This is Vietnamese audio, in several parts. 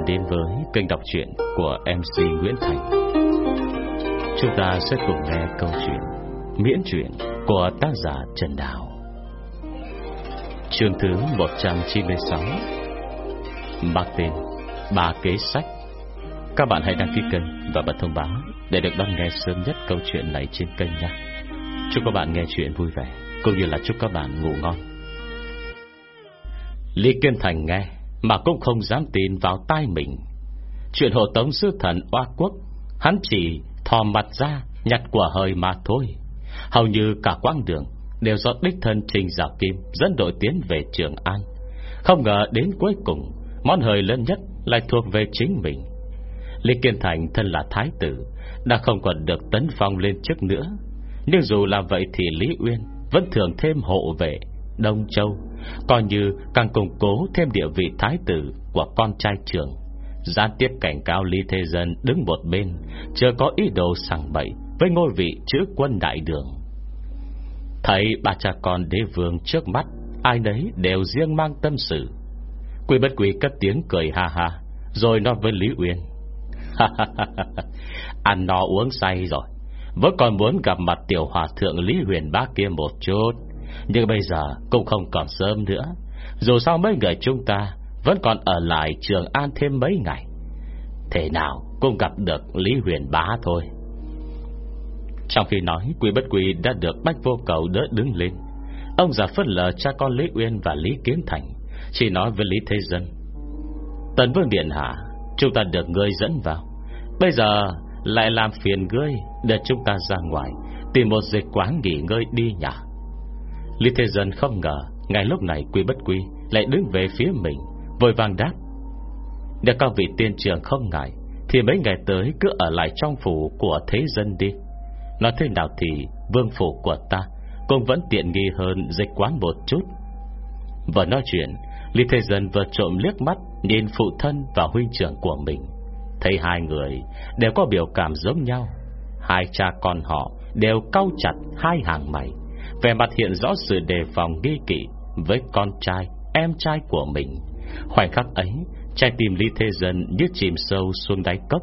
Bạn đến với kênh đọc truyện của MC Nguyễn Thành. Chúng ta sẽ cùng nghe câu chuyện Miễn truyện của tác giả Trần Đào. Chương thứ 196 Bác tên, Ba kế sách. Các bạn hãy đăng ký kênh và bật thông báo Để được đón nghe sớm nhất câu chuyện này trên kênh nha. Chúc các bạn nghe chuyện vui vẻ, Cũng như là chúc các bạn ngủ ngon. Lý Kiên Thành nghe. Mà cũng không dám tin vào tai mình. Chuyện hộ tống sư thần oa quốc, Hắn chỉ thò mặt ra, Nhặt quả hơi mà thôi. Hầu như cả quãng đường Đều do đích thân Trình Giáo Kim Dẫn đội tiến về Trường An. Không ngờ đến cuối cùng, Món hơi lớn nhất lại thuộc về chính mình. Lý Kiên Thành thân là thái tử, Đã không còn được tấn phong lên trước nữa. Nhưng dù là vậy thì Lý Uyên Vẫn thường thêm hộ vệ Đông Châu. Coi như càng củng cố thêm địa vị thái tử Của con trai trưởng. Gián tiếp cảnh cáo Lý Thế Dân Đứng một bên, Chưa có ý đồ sẵn bậy Với ngôi vị chữ quân đại đường. Thấy ba cha con đế vương trước mắt, Ai nấy đều riêng mang tâm sự. Quỷ bất quỷ cất tiếng cười ha ha, Rồi nói với Lý Uyên. Ăn no uống say rồi, Vẫn còn muốn gặp mặt tiểu hòa thượng Lý Huyền Bá kia một chút. Nhưng bây giờ cũng không còn sớm nữa. Dù sao mấy người chúng ta Vẫn còn ở lại Trường An thêm mấy ngày. Thế nào cũng gặp được Lý Huyền bá thôi. Trong khi nói Quỷ bất quỷ đã được Bách Vô Cầu đỡ đứng lên. Ông già phất lờ cha con Lý Uyên và Lý Kiến Thành, Chỉ nói với Lý Thế Dân, Tần Vương Điện Hạ, Chúng ta được ngươi dẫn vào. Bây giờ lại làm phiền ngươi Để chúng ta ra ngoài, Tìm một dịch quán nghỉ ngơi đi nhỉ? Lý Thế Dân không ngờ, Ngay lúc này quy bất quy Lại đứng về phía mình, Vội vàng đáp. Nếu các vị tiên trưởng không ngại, Thì mấy ngày tới cứ ở lại trong phủ Của thế dân đi. Nói thế nào thì vương phủ của ta Cũng vẫn tiện nghi hơn dịch quán một chút. Vừa nói chuyện Lý Thế Dân vừa trộm liếc mắt Nhìn phụ thân và huynh trưởng của mình. Thấy hai người đều có biểu cảm giống nhau, Hai cha con họ Đều cau chặt hai hàng mày. Về mặt hiện rõ sự đề phòng nghi kỵ Với con trai, Em trai của mình. Khoảnh khắc ấy, Trái tim Lý Thế Dân như chìm sâu xuống đáy cốc.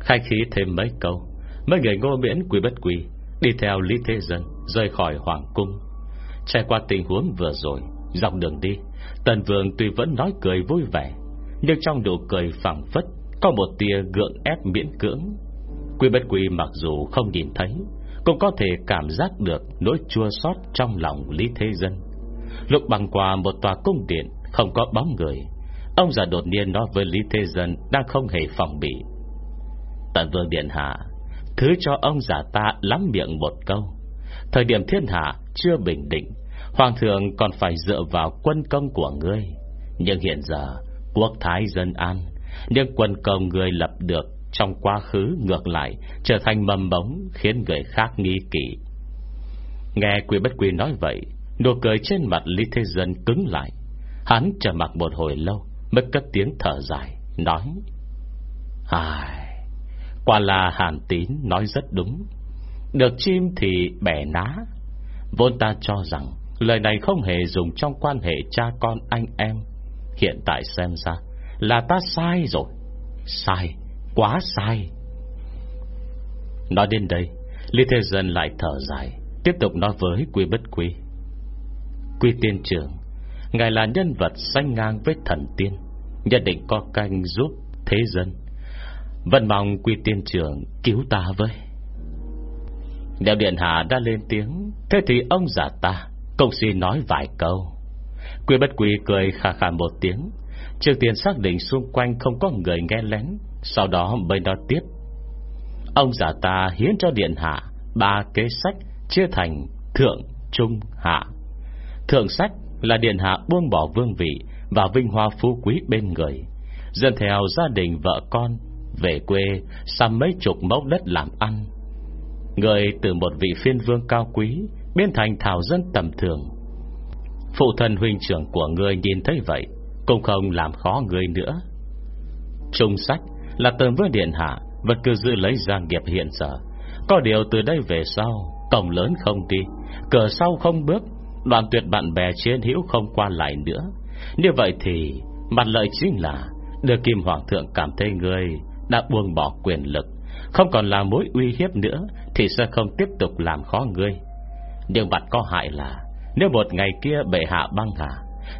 Khai khí thêm mấy câu, Mấy người ngô miễn quý bất quý Đi theo Lý Thế Dân Rời khỏi Hoàng Cung. Trải qua tình huống vừa rồi, Dọc đường đi, Tần Vương tuy vẫn nói cười vui vẻ, Nhưng trong nụ cười phẳng phất Có một tia gượng ép miễn cưỡng. Quy bất quy mặc dù không nhìn thấy cũng có thể cảm giác được Nỗi chua xót trong lòng Lý Thế Dân. Lúc bằng qua một tòa cung điện, Không có bóng người, Ông già đột nhiên nói với Lý Thế Dân Đang không hề phòng bị. Tần Vương Điện Hạ, Thứ cho ông già ta lắm miệng một câu. Thời điểm thiên hạ chưa bình định, Hoàng thượng còn phải dựa vào quân công của ngươi. Nhưng hiện giờ, Quốc thái dân an, Nhưng quân công ngươi lập được trong quá khứ ngược lại Trở thành mầm bóng khiến người khác nghi kỵ. Nghe quy bất quy nói vậy Nụ cười trên mặt Lý Thế Dân cứng lại. Hắn trầm mặc một hồi lâu Mới cất tiếng thở dài Nói Ai Quả là hàn tín nói rất đúng. Được chim thì bẻ ná. Vốn ta cho rằng Lời này không hề dùng trong quan hệ cha con anh em. Hiện tại xem ra Là ta sai rồi. Sai, quá sai. Nói đến đây, Lý Thế Dân lại thở dài, Tiếp tục nói với Quy Bất Quy. Quy tiên trưởng, Ngài là nhân vật sanh ngang với thần tiên, Nhất định có canh giúp thế dân. Vẫn mong Quy tiên trưởng cứu ta với. Đeo Điện Hạ đã lên tiếng, Thế thì ông giả ta Công xin nói vài câu. Quy bất quy cười khà khà một tiếng, Trước tiên xác định xung quanh không có người nghe lén sau đó mới nói tiếp. Ông giả ta hiến cho điện hạ Ba kế sách chia thành Thượng, Trung, Hạ. Thượng sách là điện hạ buông bỏ vương vị Và vinh hoa phú quý bên người Dân theo gia đình vợ con Về quê Xăm mấy chục mẫu đất làm ăn. Người từ một vị phiên vương cao quý Biến thành thảo dân tầm thường. Phụ thân huynh trưởng của người nhìn thấy vậy Cũng không làm khó người nữa. Trung sách là từng với điện hạ Vẫn cứ giữ lấy gia nghiệp hiện giờ. Có điều từ đây về sau, Cổng lớn không đi, Cửa sau không bước Đoàn tuyệt bạn bè chiến hữu không qua lại nữa. Như vậy thì, Mặt lợi chính là Đưa Kim Hoàng thượng cảm thấy người Đã buông bỏ quyền lực, Không còn là mối uy hiếp nữa Thì sẽ không tiếp tục làm khó ngươi. Nhưng mặt có hại là, Nếu một ngày kia bệ hạ băng hà,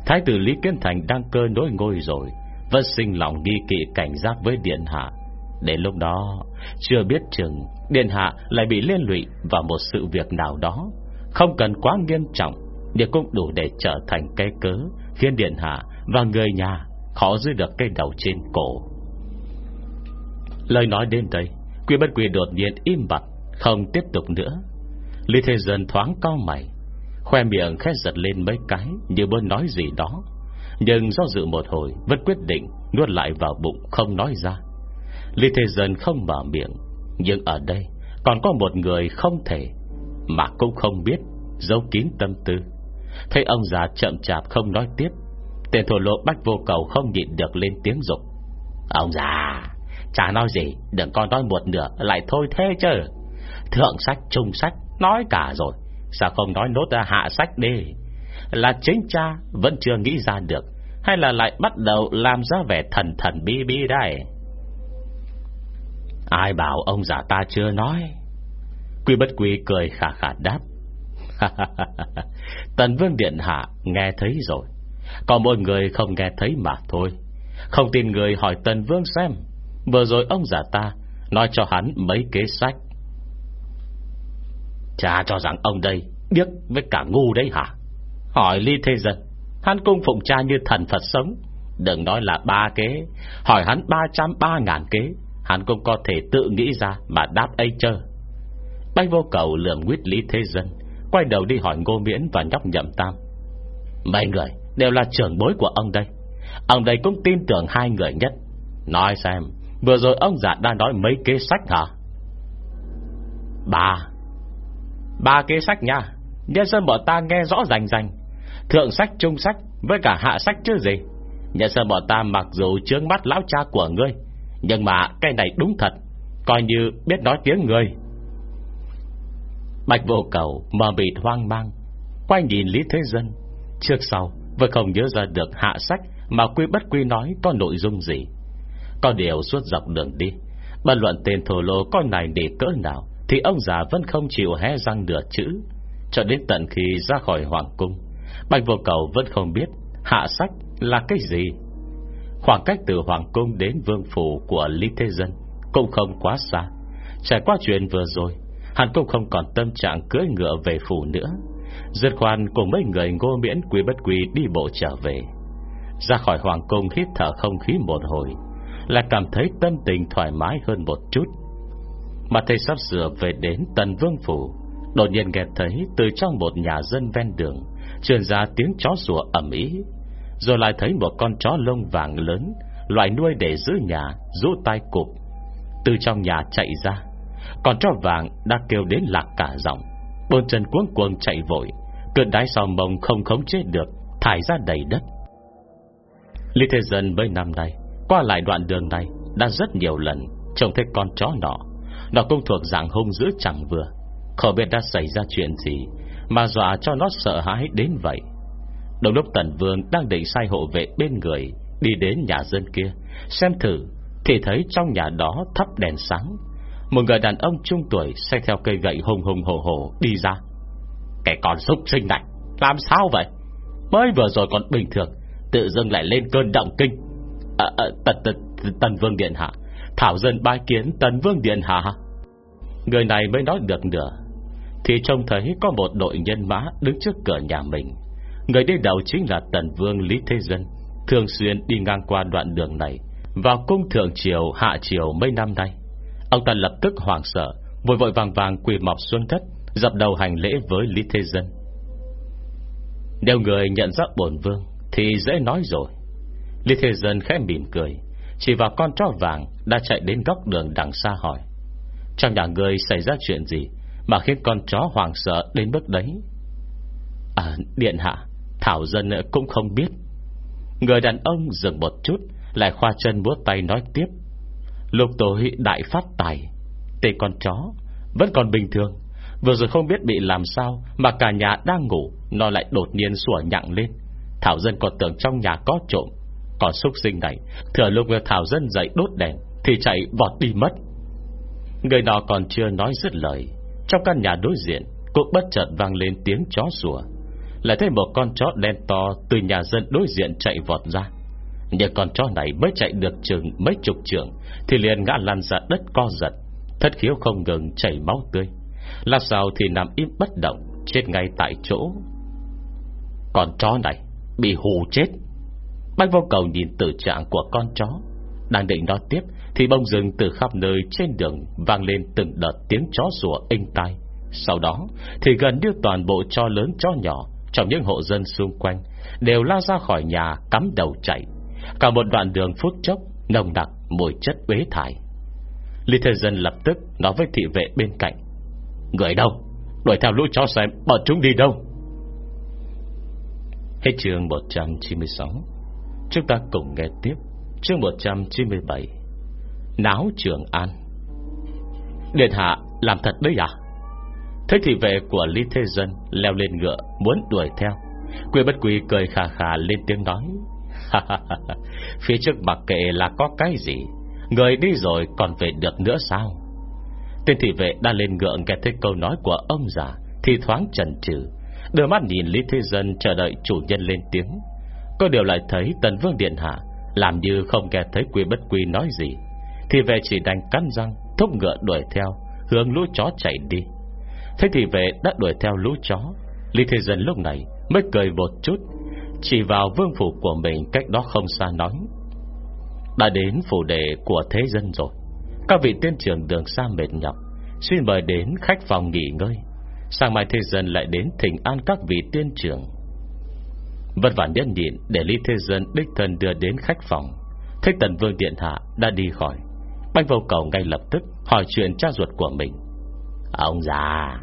Thái tử Lý Kiến Thành đang cơ nối ngôi rồi vẫn sinh lòng nghi kỵ cảnh giác với Điện Hạ. Đến lúc đó, Chưa biết chừng, Điện Hạ lại bị liên lụy vào một sự việc nào đó. Không cần quá nghiêm trọng, Nhưng cũng đủ để trở thành cái cớ Khiến Điện Hạ và người nhà Khó giữ được cây đầu trên cổ. Lời nói đến đây Quy bất quỳ đột nhiên im bặt, Không tiếp tục nữa. Lý Thế Dân thoáng cao mày, Khoe miệng khét giật lên mấy cái Như muốn nói gì đó. Nhưng do dự một hồi, Vẫn quyết định nuốt lại vào bụng không nói ra. Lý Thế Dân không mở miệng, Nhưng ở đây Còn có một người không thể Mà cũng không biết Giấu kín tâm tư. Thấy ông già chậm chạp không nói tiếp, Tên thổ lộ bách vô cầu không nhịn được lên tiếng dục. Ông già, Chả nói gì, Đừng con nói một nửa, lại thôi thế chứ. Thượng sách, trung sách, Nói cả rồi, Sao không nói nốt ra hạ sách đi? Là chính cha vẫn chưa nghĩ ra được, Hay là lại bắt đầu làm ra vẻ thần thần bi bi đây? Ai bảo ông già ta chưa nói? Quy bất quy cười khả khả đáp. Tần vương điện hạ nghe thấy rồi. Còn mọi người không nghe thấy mà thôi. Không tin người hỏi tần vương xem. Vừa rồi ông già ta Nói cho hắn mấy kế sách. Cha cho rằng ông đây Biết với cả ngu đấy hả? Hỏi ly thế dân, Hắn cung phụng cha như thần Phật sống. Đừng nói là ba kế. Hỏi hắn ba trăm ba ngàn kế, Hắn cũng có thể tự nghĩ ra Mà đáp ấy chơ Bách vô cầu lườm nguyết lý thế dân, Quay đầu đi hỏi ngô miễn và nhóc nhậm tam. Mấy người đều là trưởng bối của ông đây. Ông đây cũng tin tưởng hai người nhất. Nói xem, Vừa rồi ông già đang nói mấy kế sách hả? Ba. Ba kế sách nha. Nhân dân bọn ta nghe rõ rành rành. Thượng sách, trung sách, Với cả hạ sách chứ gì. Nhà sư bọn ta mặc dù trướng mắt lão cha của ngươi, Nhưng mà cái này đúng thật, Coi như biết nói tiếng người. Bạch vô cầu Mờ mịt hoang mang, Quay nhìn Lý Thế Dân. Trước sau, Vừa không nhớ ra được hạ sách Mà quy bất quy nói có nội dung gì. Có điều suốt dọc đường đi, Bất luận tên thổ lô con này để cỡ nào, Thì ông già vẫn không chịu hé răng nửa chữ, Cho đến tận khi ra khỏi hoàng cung. Bạch vô cầu vẫn không biết Hạ sách là cái gì. Khoảng cách từ hoàng cung đến vương phủ Của Lý Thế Dân Cũng không quá xa. Trải qua chuyện vừa rồi, Hắn cũng không còn tâm trạng cưỡi ngựa về phủ nữa. Dứt khoan, cùng mấy người ngô miễn quý bất quý đi bộ trở về. Ra khỏi hoàng cung hít thở không khí một hồi Là cảm thấy tâm tình thoải mái hơn một chút. Mà thầy sắp sửa về đến tần vương phủ, Đột nhiên nghe thấy từ trong một nhà dân ven đường Truyền ra tiếng chó sủa ẩm ý Rồi lại thấy một con chó lông vàng lớn Loại nuôi để giữ nhà rú tay cụp. Từ trong nhà chạy ra Còn chó vàng đã kêu đến lạc cả giọng. Bôn chân cuống cuồng chạy vội, Cơn đái sau mông không khống chế được, Thải ra đầy đất. Lý Thế Dân mấy năm nay, Qua lại đoạn đường này, Đã rất nhiều lần Trông thấy con chó nọ. Nó cũng thuộc dạng hung dữ chẳng vừa. Không biết đã xảy ra chuyện gì mà dọa cho nó sợ hãi đến vậy. Đồng lúc Tần Vương đang định sai hộ vệ bên người Đi đến nhà dân kia Xem thử Thì thấy trong nhà đó thắp đèn sáng. Một người đàn ông trung tuổi Xe theo cây gậy hùng hùng hồ hồ đi ra. Cái con súc sinh này Làm sao vậy? Mới vừa rồi còn bình thường Tự dưng lại lên cơn động kinh. À, à, tần, tần, tần Vương Điện Hạ Thảo dân bái kiến Tần Vương Điện Hạ Người này mới nói được nửa thì trông thấy có một đội nhân mã Đứng trước cửa nhà mình. Người đi đầu chính là Tần Vương Lý Thế Dân, Thường xuyên đi ngang qua đoạn đường này, Vào cung thượng triều, hạ triều mấy năm nay. Ông ta lập tức hoảng sợ, Vội vội vàng vàng quỳ mọc xuống đất, Dập đầu hành lễ với Lý Thế Dân. Nếu người nhận ra bổn vương, Thì dễ nói rồi. Lý Thế Dân khẽ mỉm cười, Chỉ vào con chó vàng Đã chạy đến góc đường đằng xa hỏi, Trong nhà người xảy ra chuyện gì? Mà khiến con chó hoàng sợ đến mức đấy. À điện hạ, Thảo dân cũng không biết. Người đàn ông dừng một chút, Lại khoa chân búa tay nói tiếp. Lúc tôi đại phát tài, Tên con chó Vẫn còn bình thường. Vừa rồi không biết bị làm sao Mà cả nhà đang ngủ, Nó lại đột nhiên sủa nhặng lên. Thảo dân còn tưởng trong nhà có trộm. Còn xúc sinh này, Thừa lúc Thảo dân dậy đốt đèn Thì chạy vọt đi mất. Người nọ còn chưa nói dứt lời trong căn nhà đối diện Cũng bất chợt vang lên tiếng chó sủa. Lại thấy một con chó đen to Từ nhà dân đối diện chạy vọt ra. Nhưng con chó này mới chạy được chừng Mấy chục trường Thì liền ngã lăn ra đất co giật. Thất khiếu không ngừng chảy máu tươi. Làm sao thì nằm im bất động, Chết ngay tại chỗ. Con chó này Bị hù chết. Bách vô cầu nhìn tử trạng của con chó, Đang định nói tiếp thì bông rừng từ khắp nơi trên đường Vang lên từng đợt tiếng chó sủa inh tai. Sau đó, Thì gần như toàn bộ cho lớn chó nhỏ, Trong những hộ dân xung quanh, Đều lao ra khỏi nhà, cắm đầu chạy. Cả một đoạn đường phút chốc, Nồng đặc mùi chất uế thải. Lý Thế Dân lập tức nói với thị vệ bên cạnh, Người đâu? Đuổi theo lũ chó xem, bọn chúng đi đâu? Hết chương 196 Chúng ta cùng nghe tiếp Chương 197 Náo Trường An. Điện hạ làm thật đấy à? Thế thì vệ của Lý Thế Dân Leo lên ngựa muốn đuổi theo. Quy bất Quy cười khà khà lên tiếng nói. Phía trước mặc kệ là có cái gì, Người đi rồi còn về được nữa sao? Tên thị vệ đang lên ngựa nghe thấy câu nói của ông già Thì thoáng chần chừ, Đưa mắt nhìn Lý Thế Dân chờ đợi chủ nhân lên tiếng. Có điều lại thấy Tần Vương Điện Hạ Làm như không nghe thấy quy bất quy nói gì. Thì về chỉ đành cắn răng, Thúc ngựa đuổi theo, Hướng lũ chó chạy đi. Thế thì về đã đuổi theo lũ chó, Lý Thế Dân lúc này mới cười một chút, Chỉ vào vương phủ của mình Cách đó không xa nói, Đã đến phủ đề của thế dân rồi. Các vị tiên trưởng đường xa mệt nhọc, Xin mời đến khách phòng nghỉ ngơi. Sáng mai thế dân lại đến thỉnh an các vị tiên trưởng. Vất vả nhất nhịn Để Lý Thế Dân đích thân đưa đến khách phòng. Thích Tần Vương Điện Hạ đã đi khỏi. Banh vô cầu ngay lập tức Hỏi chuyện cha ruột của mình. Ông già,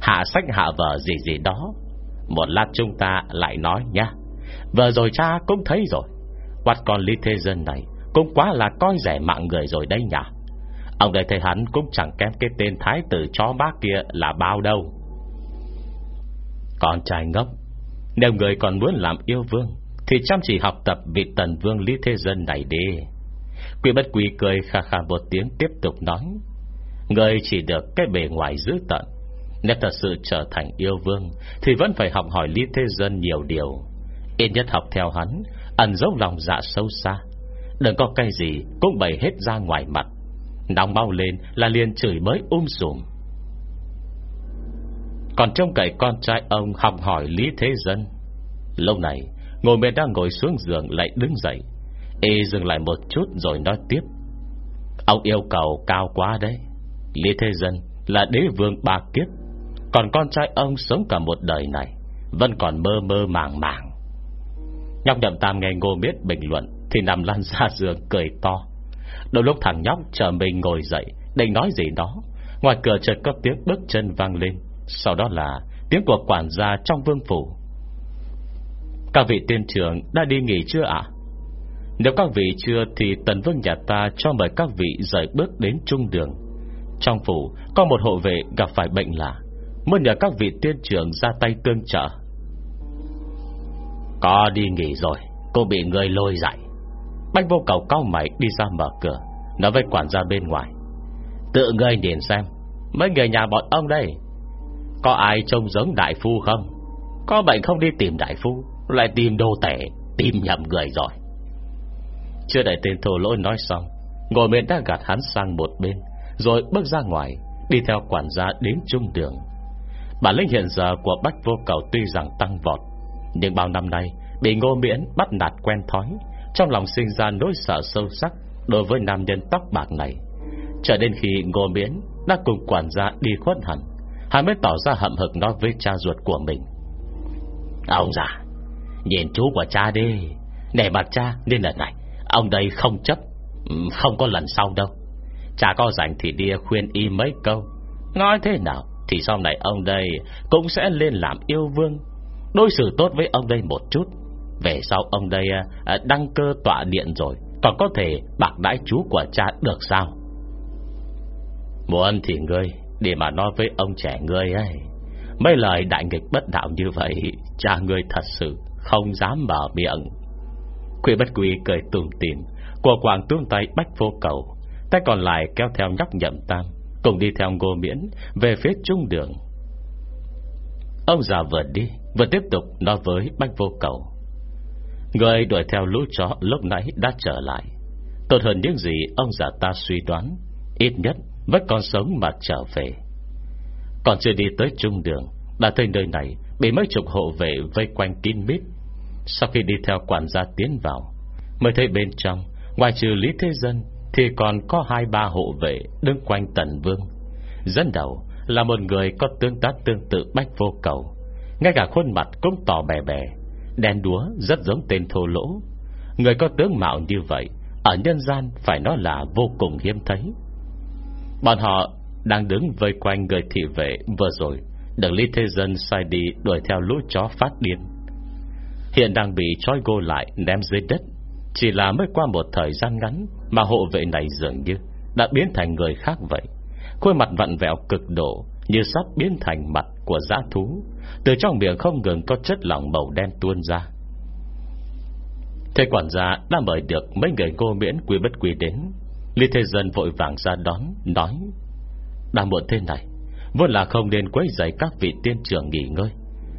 Hạ sách hạ vợ gì gì đó, Một lát chúng ta lại nói nhá. Vừa rồi cha cũng thấy rồi. Quạt con Lý Thế Dân này Cũng quá là coi rẻ mạng người rồi đây nhỉ. Ông đây thấy hắn cũng chẳng kém cái tên thái tử chó bác kia là bao đâu. Con trai ngốc, Nếu người còn muốn làm yêu vương Thì chăm chỉ học tập vị tần vương Lý Thế Dân này đi. Quỷ bất quỷ cười khà khà một tiếng tiếp tục nói Người chỉ được cái bề ngoài dữ tận Nếu thật sự trở thành yêu vương Thì vẫn phải học hỏi Lý Thế Dân nhiều điều. Yên nhất học theo hắn, Ẩn dấu lòng dạ sâu xa. Đừng có cái gì cũng bày hết ra ngoài mặt. Nóng mau lên là liền chửi mới um sùm. Còn trông cậy con trai ông học hỏi Lý Thế Dân. Lâu này, Ngồi mẹ đang ngồi xuống giường lại đứng dậy. Ê, dừng lại một chút rồi nói tiếp. Ông yêu cầu cao quá đấy. Lý Thế Dân là đế vương ba kiếp. Còn con trai ông sống cả một đời này, Vẫn còn mơ mơ màng màng. Nhóc nhậm tam nghe ngô biết bình luận Thì nằm lăn ra giường cười to. Đôi lúc thằng nhóc chờ mình ngồi dậy, Định nói gì đó. Ngoài cửa chợt có tiếng bước chân vang lên. Sau đó là tiếng của quản gia trong vương phủ. Các vị tiên trưởng đã đi nghỉ chưa ạ? Nếu các vị chưa Thì tần vương nhà ta cho mời các vị Rời bước đến trung đường. Trong phủ, có một hộ vệ gặp phải bệnh lạ. Muốn nhờ các vị tiên trưởng ra tay tương trợ. Có đi nghỉ rồi, Cô bị người lôi dậy Bách vô cầu cao mày đi ra mở cửa, Nói với quản gia bên ngoài. Tự ngươi nhìn xem, Mấy người nhà bọn ông đây, có ai trông giống đại phu không? Có bệnh không đi tìm đại phu, Lại tìm đô tể, Tìm nhầm người rồi. Chưa đợi tên thổ lỗi nói xong, Ngồi bên đã gạt hắn sang một bên, Rồi bước ra ngoài, Đi theo quản gia đến trung đường. Bản lĩnh hiện giờ của Bách Vô Cầu Tuy rằng tăng vọt, Nhưng bao năm nay Bị ngô miễn bắt nạt quen thói, Trong lòng sinh ra nỗi sợ sâu sắc Đối với nam nhân tóc bạc này. Cho đến khi ngô miễn Đã cùng quản gia đi khuất hẳn, Hắn mới tỏ ra hậm hực nói với cha ruột của mình. Ông già, Nhìn chú của cha đi, Nể mặt cha nên lần này Ông đây không chấp ừ, Không có lần sau đâu. Cha có rảnh thì đi khuyên y mấy câu. Nói thế nào Thì sau này ông đây Cũng sẽ lên làm yêu vương. Đối xử tốt với ông đây một chút. Về sau ông đây à, à, đăng cơ tọa điện rồi, Còn có thể bạc đãi chú của cha được sao? Muốn thì ngươi, để mà nói với ông trẻ ngươi ấy. Mấy lời đại nghịch bất đạo như vậy, Cha ngươi thật sự không dám mở miệng. Quỷ bất quỷ cười tùm tìm, Của quảng tuôn tay bách vô cầu, Tay còn lại kéo theo nhóc nhậm tam, Cùng đi theo ngô miễn Về phía trung đường. Ông già vừa đi, Vừa tiếp tục nói với bách vô cầu. Người đuổi theo lũ chó lúc nãy đã trở lại. Tốt hơn những gì ông già ta suy đoán, Ít nhất vẫn còn sống mà trở về. Còn chưa đi tới trung đường, Đã tới nơi này Bị mấy chục hộ vệ vây quanh kín mít sau khi đi theo quản gia tiến vào, Mới thấy bên trong, Ngoài trừ Lý Thế Dân, Thì còn có hai ba hộ vệ Đứng quanh tần vương. Dẫn đầu là một người có tương tác tương tự bách vô cầu. Ngay cả khuôn mặt cũng tỏ bè bè, Đen đúa rất giống tên thô lỗ. Người có tướng mạo như vậy, Ở nhân gian phải nói là vô cùng hiếm thấy. Bọn họ đang đứng vây quanh người thị vệ vừa rồi, Được Lý Thế Dân sai đi đuổi theo lũ chó phát điên. Hiện đang bị trói gô lại ném dưới đất. Chỉ là mới qua một thời gian ngắn Mà hộ vệ này dường như Đã biến thành người khác vậy. Khuôn mặt vặn vẹo cực độ, Như sắp biến thành mặt của giã thú. Từ trong miệng không ngừng có chất lỏng màu đen tuôn ra. Thế quản gia đã mời được Mấy người cô miễn quy bất quy đến. Lý Thế Dân vội vàng ra đón, Nói, Đã muộn thế này, Vốn là không nên quấy rầy các vị tiên trưởng nghỉ ngơi.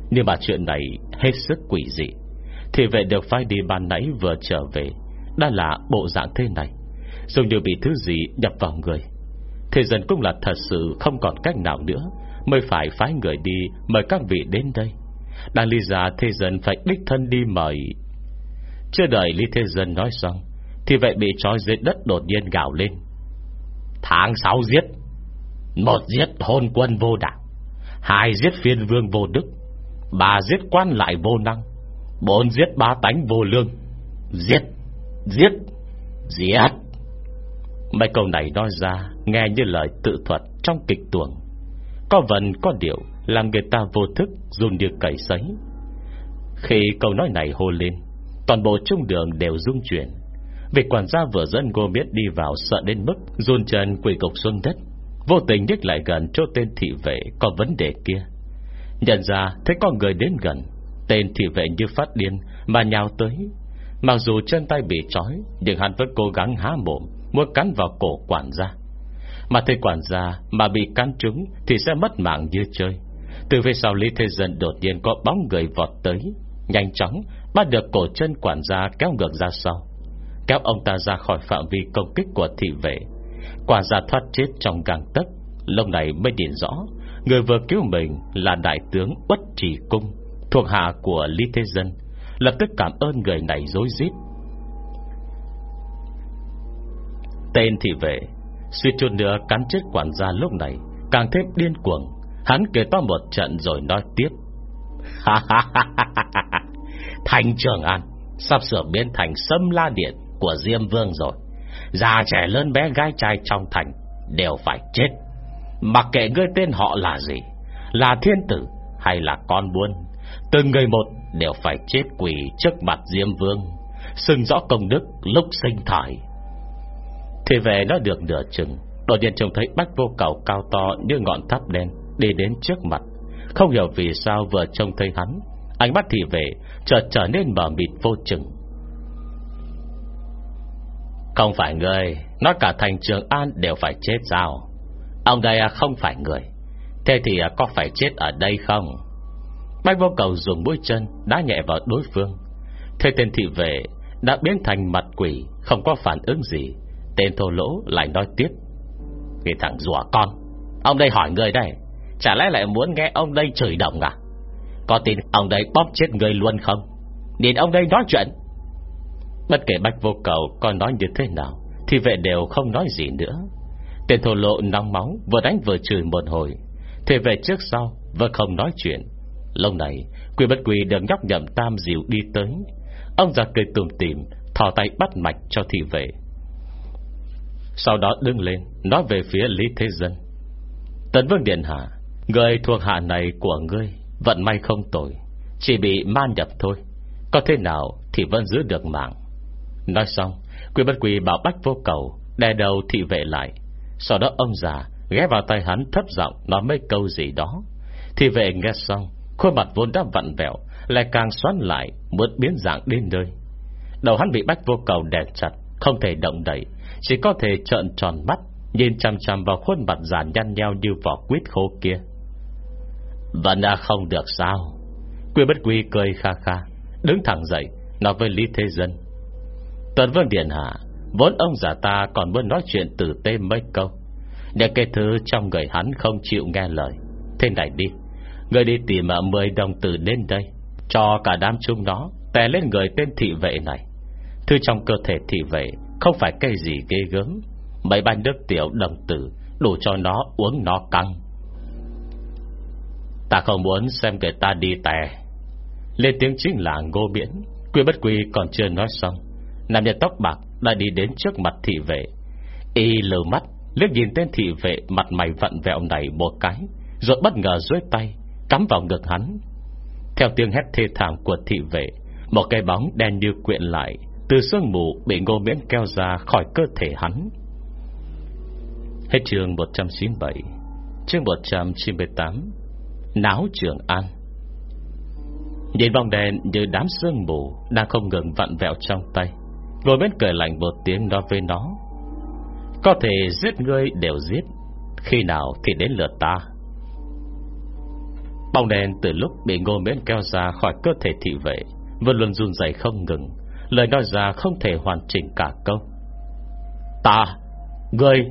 Nhưng mà chuyện này hết sức quỷ dị. Thì vệ được phái đi ban nãy vừa trở về. Đã là bộ dạng thế này, Dường như bị thứ gì nhập vào người. Thế dân cũng là thật sự không còn cách nào nữa, Mới phải phái người đi Mời các vị đến đây. Đang lý ra thế dân phải đích thân đi mời. Chưa đợi Lý Thế Dân nói xong, Thì vậy bị trói dưới đất đột nhiên gào lên. Tháng 6 giết, Một giết hôn quân vô đảng, Hai giết phiên vương vô đức, Ba giết quan lại vô năng. Bốn giết ba tánh vô lương. Giết Giết Giết. Mấy câu này nói ra, Nghe như lời tự thuật trong kịch tuồng. Có vần, có điệu, Làm người ta vô thức, run như cầy sấy. Khi câu nói này hô lên, Toàn bộ trung đường đều rung chuyển. Vị quản gia vừa dẫn cô biết đi vào Sợ đến mức run chân quỳ cục xuống đất. Vô tình nhích lại gần chỗ tên thị vệ Có vấn đề kia. Nhận ra thấy có người đến gần Tên thị vệ như phát điên, Mà nhào tới. Mặc dù chân tay bị trói, Nhưng hắn vẫn cố gắng há mồm, Muốn cắn vào cổ quản gia. Mà thấy quản gia mà bị cắn trúng Thì sẽ mất mạng như chơi. Từ phía sau Lý Thế Dân đột nhiên có bóng người vọt tới, Nhanh chóng Bắt được cổ chân quản gia kéo ngược ra sau, Kéo ông ta ra khỏi phạm vi công kích của thị vệ. Quản gia thoát chết trong gang tấc, Lúc này mới điện rõ, Người vừa cứu mình là đại tướng Uất Trì Cung. Thuộc hạ của Lý Thế Dân, Lập tức cảm ơn người này dối rít. Tên thị vệ Suy chút nữa cắn chết quản gia lúc này, Càng thêm điên cuồng, Hắn kể to một trận rồi nói tiếp. Thành Trường An, Sắp sửa biến thành sâm la điện Của Diêm Vương rồi. Già trẻ lớn bé gái trai trong thành Đều phải chết. Mặc kệ ngươi tên họ là gì, Là thiên tử hay là con buôn Từng người một đều phải chết quỷ trước mặt Diêm Vương, Xưng rõ công đức lúc sinh thải. Thì về nó được nửa chừng, Đột nhiên trông thấy bách vô cầu cao to Như ngọn tháp đen Đi đến trước mặt. Không hiểu vì sao vừa trông thấy hắn, Ánh mắt thì về, Chợt trở nên mờ mịt vô chừng. Không phải người Nói cả thành trường An đều phải chết sao? Ông đây không phải người, Thế thì có phải chết ở đây không? Bách vô cầu dùng mũi chân đá nhẹ vào đối phương. Thế tên thị vệ đã biến thành mặt quỷ, Không có phản ứng gì. Tên thô lỗ lại nói tiếp. Cái thằng rùa con, Ông đây hỏi người đây, Chả lẽ lại muốn nghe ông đây chửi động à? Có tin ông đây bóp chết người luôn không? Nhìn ông đây nói chuyện. Bất kể bách vô cầu Còn nói như thế nào Thì vệ đều không nói gì nữa. Tên thổ lộ nóng máu Vừa đánh vừa chửi một hồi. Thì về trước sau Vẫn không nói chuyện. Lâu này Quy bất quy được nhóc nhậm tam dịu đi tới. Ông già cười tùm tìm Thò tay bắt mạch cho thị vệ. Sau đó đứng lên Nói về phía Lý Thế Dân. Tấn Vương Điện Hạ Người thuộc hạ này của ngươi Vận may không tội, Chỉ bị man nhập thôi. Có thế nào thì vẫn giữ được mạng. Nói xong Quy bất quy bảo bách vô cầu Đè đầu thị vệ lại. Sau đó ông già ghé vào tay hắn thấp giọng Nói mấy câu gì đó. Thị vệ nghe xong Khuôn mặt vốn đã vặn vẹo, Lại càng xoắn lại Muốn biến dạng đến nơi. Đầu hắn bị bách vô cầu đè chặt, Không thể động đậy, Chỉ có thể trợn tròn mắt, Nhìn chăm chăm vào khuôn mặt già nhăn nheo như vỏ quýt khô kia. Vẫn đã không được sao? Quy bất quy cười kha kha, Đứng thẳng dậy, Nói với Lý Thế Dân. Tuần Vương Điện Hạ, Vốn ông già ta còn muốn nói chuyện tử tê mấy câu Để cái thứ trong người hắn không chịu nghe lời. Thế này đi. Người đi tìm ở 10 đồng tử đến đây, Cho cả đám chúng nó Tè lên người tên thị vệ này. Thứ trong cơ thể thị vệ Không phải cây gì ghê gớm, Mấy bánh nước tiểu đồng tử Đủ cho nó uống nó căng. Ta không muốn xem người ta đi tè. Lên tiếng chính là ngô miễn, Quy bất quy còn chưa nói xong, Nam nhân tóc bạc đã đi đến trước mặt thị vệ. Y lờ mắt, liếc nhìn tên thị vệ mặt mày vặn vẹo này một cái, Rồi bất ngờ dưới tay Cắm vào ngực hắn. Theo tiếng hét thê thảm của thị vệ, Một cái bóng đen như quyện lại Từ sương mù bị ngô miễn keo ra khỏi cơ thể hắn. Hết chương 197 Chương 198 Náo trường an. Nhìn vòng đèn như đám sương mù Đang không ngừng vặn vẹo trong tay Ngồi bên cười lạnh một tiếng nói với nó, Có thể giết ngươi đều giết, Khi nào thì đến lượt ta. Bóng đèn từ lúc bị ngô miễn kéo ra khỏi cơ thể thị vệ, Vẫn luôn run dày không ngừng. Lời nói ra không thể hoàn chỉnh cả câu. Ta, Ngươi,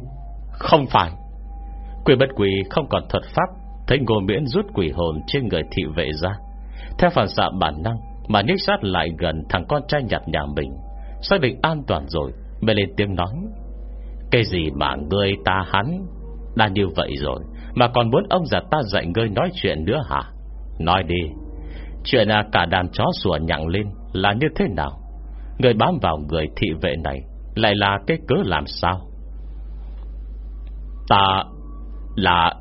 Không phải. Quỷ bất quỷ không còn thuật pháp, Thấy ngô miễn rút quỷ hồn trên người thị vệ ra. Theo phản xạ bản năng Mà nhích sát lại gần thằng con trai nhặt nhà mình, Xác định an toàn rồi, Mới lên tiếng nói. Cái gì mà ngươi ta hắn, Đã như vậy rồi? Mà còn muốn ông già ta dạy ngươi nói chuyện nữa hả? Nói đi. Chuyện là cả đàn chó sủa nhặng lên Là như thế nào? Người bám vào người thị vệ này Lại là cái cớ làm sao? Ta Là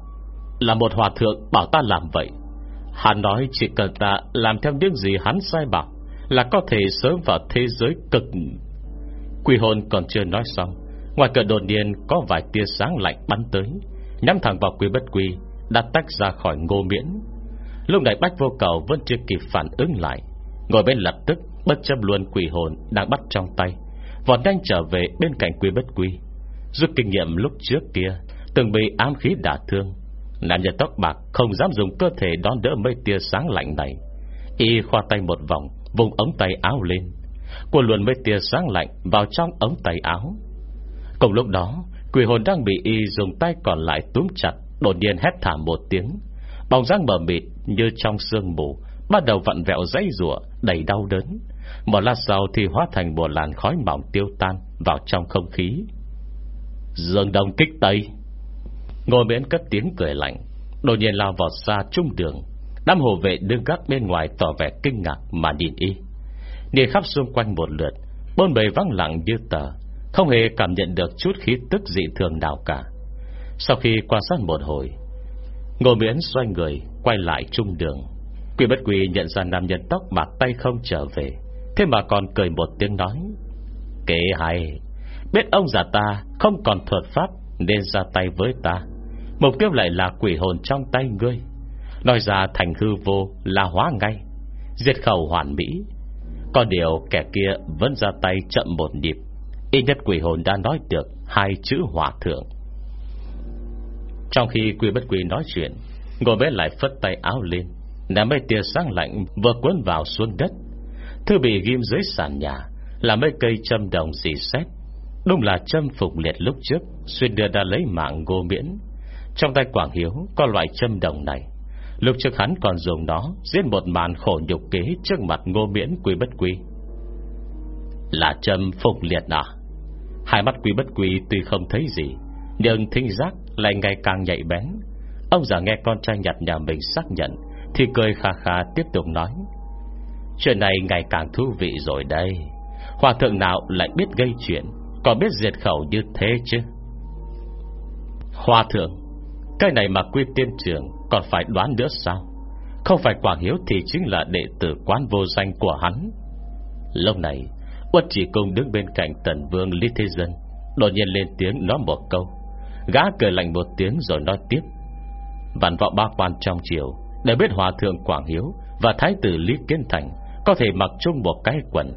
Là một hòa thượng bảo ta làm vậy. Hắn nói chỉ cần ta làm theo những gì hắn sai bảo Là có thể sớm vào thế giới cực. Quỷ hồn còn chưa nói xong, Ngoài cửa đột nhiên có vài tia sáng lạnh bắn tới. Nhắm thẳng vào quy bất quy, Đã tách ra khỏi ngô miễn. Lúc này bách vô cầu vẫn chưa kịp phản ứng lại. Ngồi bên lập tức Bất chấp luôn quỷ hồn đang bắt trong tay Vọt nhanh trở về bên cạnh quy bất quy. Rút kinh nghiệm lúc trước kia Từng bị ám khí đả thương. Nam nhân tóc bạc không dám dùng cơ thể Đón đỡ mấy tia sáng lạnh này. Y khoa tay một vòng Vùng ống tay áo lên. Của luồn mấy tia sáng lạnh Vào trong ống tay áo. Cùng lúc đó Quỷ hồn đang bị y dùng tay còn lại túm chặt, Đột nhiên hét thảm một tiếng. Bóng răng mờ mịt như trong sương mù Bắt đầu vặn vẹo dãy rủa Đầy đau đớn. Một lát sau thì hóa thành một làn khói mỏng tiêu tan Vào trong không khí. Dương đông kích tây. Ngồi miễn cất tiếng cười lạnh, Đột nhiên lao vọt xa trung đường. Đám hồ vệ đứng gác bên ngoài Tỏ vẻ kinh ngạc mà nhìn y. Nhìn khắp xung quanh một lượt, Bôn bề vắng lặng như tờ. Không hề cảm nhận được chút khí tức dị thường nào cả. Sau khi quan sát một hồi, Ngô Miễn xoay người, Quay lại trung đường. Quỷ bất quỷ nhận ra nam nhân tóc bạc tay không trở về, Thế mà còn cười một tiếng nói, Kế hay, Biết ông già ta không còn thuật pháp Nên ra tay với ta. Mục tiêu lại là quỷ hồn trong tay ngươi. Nói ra thành hư vô là hóa ngay, Diệt khẩu hoàn mỹ. Có điều kẻ kia vẫn ra tay chậm một nhịp. Ít nhất quỷ hồn đã nói được Hai chữ hòa thượng. Trong khi quỷ bất quỷ nói chuyện Ngồi bé lại phất tay áo lên, Ném mấy tia sáng lạnh vừa cuốn vào xuống đất. Thư bị ghim dưới sàn nhà Là mấy cây châm đồng dì xét, Đúng là châm phục liệt lúc trước, Xuyên đưa đã lấy mạng ngô miễn. Trong tay Quảng Hiếu có loại châm đồng này, Lúc trước hắn còn dùng nó Giết một màn khổ nhục kế Trước mặt ngô miễn quý bất quý Là châm phục liệt à? Hai mắt quý bất quý Tuy không thấy gì, Nhưng thính giác lại ngày càng nhạy bén. Ông già nghe con trai nhặt nhà mình xác nhận, Thì cười khà khà tiếp tục nói, Chuyện này ngày càng thú vị rồi đây. Hòa thượng nào lại biết gây chuyện Còn biết diệt khẩu như thế chứ? Hòa thượng, Cái này mà quy tiên trưởng Còn phải đoán nữa sao? Không phải Quảng Hiếu thì chính là đệ tử quán vô danh của hắn. Lúc này Quất chỉ công đứng bên cạnh tần vương Lý Thế Dân. Đột nhiên lên tiếng nói một câu. Gã cười lạnh một tiếng rồi nói tiếp. Vạn vọng ba quan trong chiều Để biết hòa thượng Quảng Hiếu Và thái tử Lý Kiến Thành Có thể mặc chung một cái quần.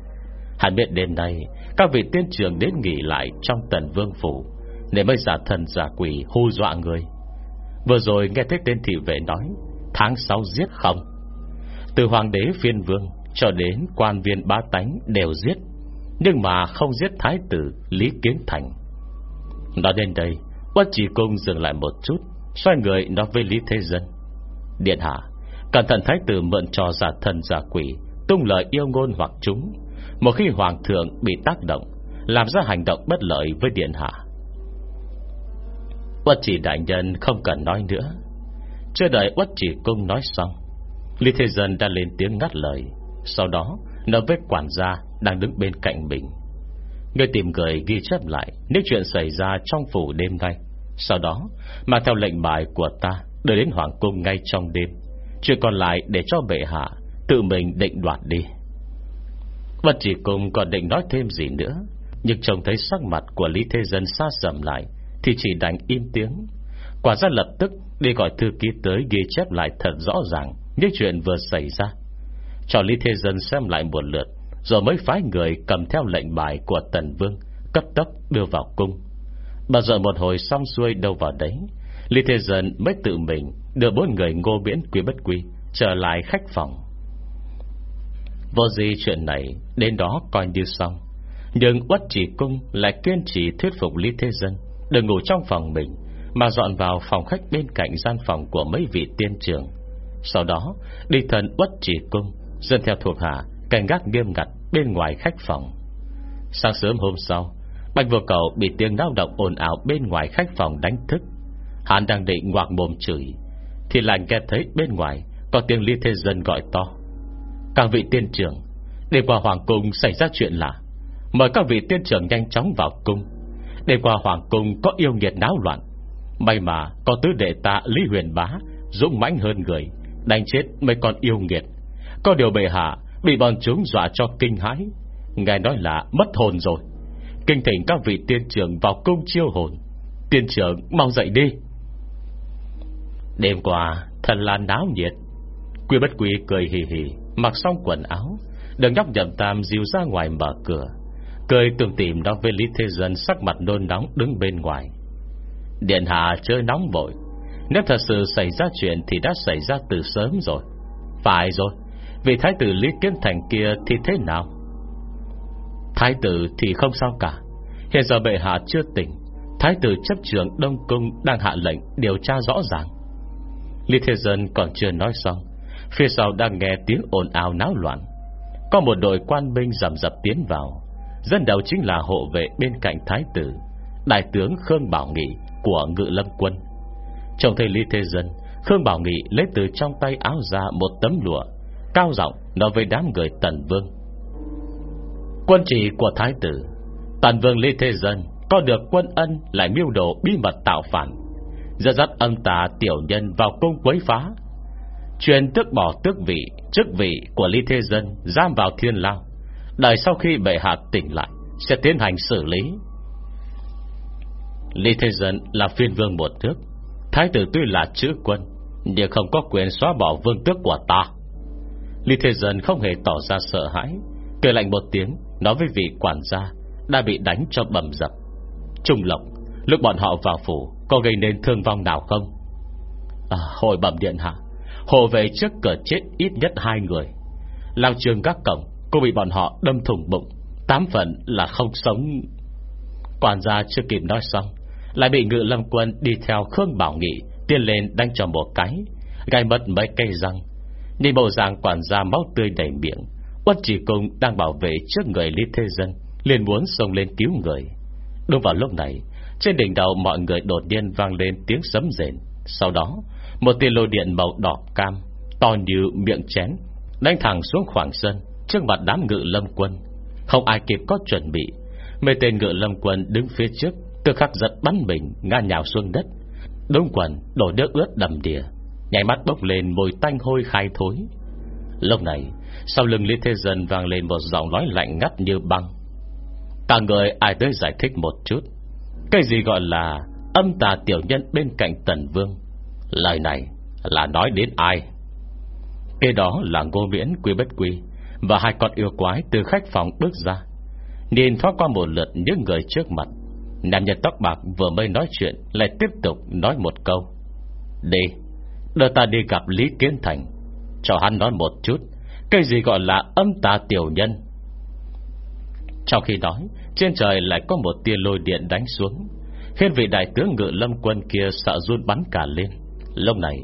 Hẳn biết đêm nay, Các vị tiên trường đến nghỉ lại Trong tần vương phủ, Để mới giả thần giả quỷ hù dọa người. Vừa rồi nghe thấy tên thị vệ nói, Tháng 6 giết không? Từ hoàng đế phiên vương Cho đến quan viên ba tánh đều giết. Nhưng mà không giết thái tử Lý Kiến Thành. Nói đến đây Quất chỉ cung dừng lại một chút, Xoay người nói với Lý Thế Dân. Điện hạ, Cẩn thận thái tử mượn cho giả thần giả quỷ, Tung lời yêu ngôn hoặc chúng. Một khi hoàng thượng bị tác động, Làm ra hành động bất lợi với điện hạ. Quất chỉ đại nhân không cần nói nữa. Chưa đợi quất chỉ cung nói xong, Lý Thế Dân đã lên tiếng ngắt lời. Sau đó Nói với quản gia đang đứng bên cạnh mình. Người tìm người ghi chép lại Nếu chuyện xảy ra trong phủ đêm nay. Sau đó mà theo lệnh bài của ta Đưa đến Hoàng Cung ngay trong đêm. Chuyện còn lại để cho bệ hạ Tự mình định đoạt đi. Vật chỉ cùng còn định nói thêm gì nữa, Nhưng trông thấy sắc mặt của Lý Thế Dân xa sầm lại, Thì chỉ đánh im tiếng. Quả ra lập tức đi gọi thư ký tới Ghi chép lại thật rõ ràng Những chuyện vừa xảy ra. Cho Lý Thế Dân xem lại một lượt, Rồi mới phái người cầm theo lệnh bài Của Tần Vương, Cấp tốc đưa vào cung. Bà giờ một hồi xong xuôi đâu vào đấy, Lý Thế Dân mới tự mình Đưa bốn người ngô miễn quý bất quý Trở lại khách phòng. Vô gì chuyện này Đến đó coi như xong, Nhưng Uất chỉ cung lại kiên trì Thuyết phục Lý Thế Dân Đừng ngủ trong phòng mình Mà dọn vào phòng khách bên cạnh gian phòng Của mấy vị tiên trường. Sau đó, đi thần Uất chỉ cung Dân theo thuộc hạ, cảnh gác nghiêm ngặt Bên ngoài khách phòng. Sáng sớm hôm sau, Bạch vô cầu bị tiếng đau động ồn ào Bên ngoài khách phòng đánh thức. Hắn đang định ngoạc mồm chửi, Thì lại nghe thấy bên ngoài Có tiếng Lý Thế Dân gọi to. Các vị tiên trưởng Đêm qua Hoàng Cung xảy ra chuyện lạ, Mời các vị tiên trưởng nhanh chóng vào cung. Đêm qua Hoàng Cung có yêu nghiệt náo loạn, May mà có tứ đệ ta Lý Huyền Bá Dũng mãnh hơn người, Đánh chết mấy con yêu nghiệt. Có điều bệ hạ, Bị bọn chúng dọa cho kinh hãi. Ngài nói là mất hồn rồi. Kinh thỉnh các vị tiên trưởng vào cung chiêu hồn. Tiên trưởng, mau dậy đi. Đêm qua Thật là náo nhiệt. Quy bất quy cười hì hì, Mặc xong quần áo Đừng nhóc nhậm tam dìu ra ngoài mở cửa. Cười tưởng tìm đó với Lý Thế Dân Sắc mặt nôn nóng đứng bên ngoài. Điện hạ chơi nóng vội, Nếu thật sự xảy ra chuyện Thì đã xảy ra từ sớm rồi. Phải rồi. Vì thái tử Lý Kiến Thành kia thì thế nào? Thái tử thì không sao cả. Hiện giờ bệ hạ chưa tỉnh. Thái tử chấp trưởng Đông Cung Đang hạ lệnh điều tra rõ ràng. Lý Thế Dân còn chưa nói xong, Phía sau đang nghe tiếng ồn ào náo loạn. Có một đội quan binh rầm rập tiến vào. Dân đầu chính là hộ vệ bên cạnh Thái tử, Đại tướng Khương Bảo Nghị Của Ngự Lâm Quân. Trong thấy Lý Thế Dân, Khương Bảo Nghị lấy từ trong tay áo ra Một tấm lụa Cao giọng nói với đám người Tần Vương. Quân chỉ của Thái tử, Tần Vương Lý Thế Dân Có được quân ân lại miêu đồ bí mật tạo phản. Dẫn dắt âm tà tiểu nhân vào cung quấy phá. Truyền tước bỏ tước vị, Chức vị của Lý Thế Dân Giam vào thiên lao. Đợi sau khi bệ hạ tỉnh lại, Sẽ tiến hành xử lý. Lý Thế Dân là phiên vương một nước Thái tử tuy là chữ quân, Nhưng không có quyền xóa bỏ vương tước của ta. Lý Thế Dân không hề tỏ ra sợ hãi. Cười lạnh một tiếng Nói với vị quản gia Đã bị đánh cho bầm dập. Trung Lộc Lúc bọn họ vào phủ Có gây nên thương vong nào không? À, Hồi bẩm điện hạ Hồ về trước cửa chết ít nhất hai người. Lao trường các cổng Cô bị bọn họ đâm thủng bụng. Tám phần là không sống. Quản gia chưa kịp nói xong Lại bị ngự lâm quân đi theo Khương Bảo Nghị Tiên lên đánh cho một cái. Gai mất mấy cây răng Nhìn bộ dạng quản gia máu tươi đầy miệng. Uất chỉ cung đang bảo vệ trước người Lý Thế Dân, liền muốn xông lên cứu người. Đúng vào lúc này, trên đỉnh đầu mọi người đột nhiên vang lên tiếng sấm rền. Sau đó, Một tia lôi điện màu đỏ cam, To như miệng chén, Đánh thẳng xuống khoảng sân, Trước mặt đám ngự lâm quân. Không ai kịp có chuẩn bị, Mấy tên ngự lâm quân đứng phía trước Từ khắc giật bắn mình, ngã nhào xuống đất. Đông quần đổ nước ướt đầm đìa. Nhảy mắt bốc lên mùi tanh hôi khai thối. Lúc này, Sau lưng Lý Thế Dân vang lên một giọng nói lạnh ngắt như băng. Cả người ai tới giải thích một chút? Cái gì gọi là Âm tà tiểu nhân bên cạnh tần vương? Lời này là nói đến ai? Kế đó là ngô miễn quy bất quy Và hai con yêu quái từ khách phòng bước ra. Nhìn thoát qua một lượt những người trước mặt, Nam nhân tóc bạc vừa mới nói chuyện Lại tiếp tục nói một câu. Đi. Đưa ta đi gặp Lý Kiến Thành. Cho hắn nói một chút, Cái gì gọi là âm tà tiểu nhân? Trong khi nói, Trên trời lại có một tia lôi điện đánh xuống. Khiến vị đại tướng ngự lâm quân kia Sợ run bắn cả lên. Lúc này,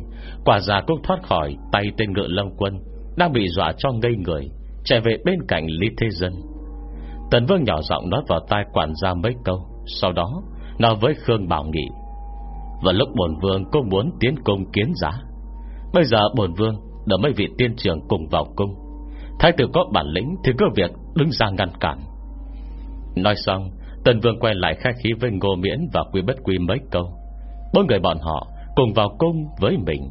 quả già cũng thoát khỏi Tay tên ngự lâm quân, Đang bị dọa cho ngây người, Chạy về bên cạnh Lý Thế Dân. Tần Vương nhỏ giọng nói vào tai quản gia mấy câu, Sau đó Nói với Khương Bảo Nghị và lúc bổn vương cũng muốn tiến công kiến giá. Bây giờ bổn vương Đỡ mấy vị tiên trưởng cùng vào cung. Thái tử có bản lĩnh Thì cứ việc đứng ra ngăn cản. Nói xong, Tần Vương quay lại khai khí với Ngô Miễn Và quy Bất quy mấy câu. Bốn người bọn họ cùng vào cung với mình.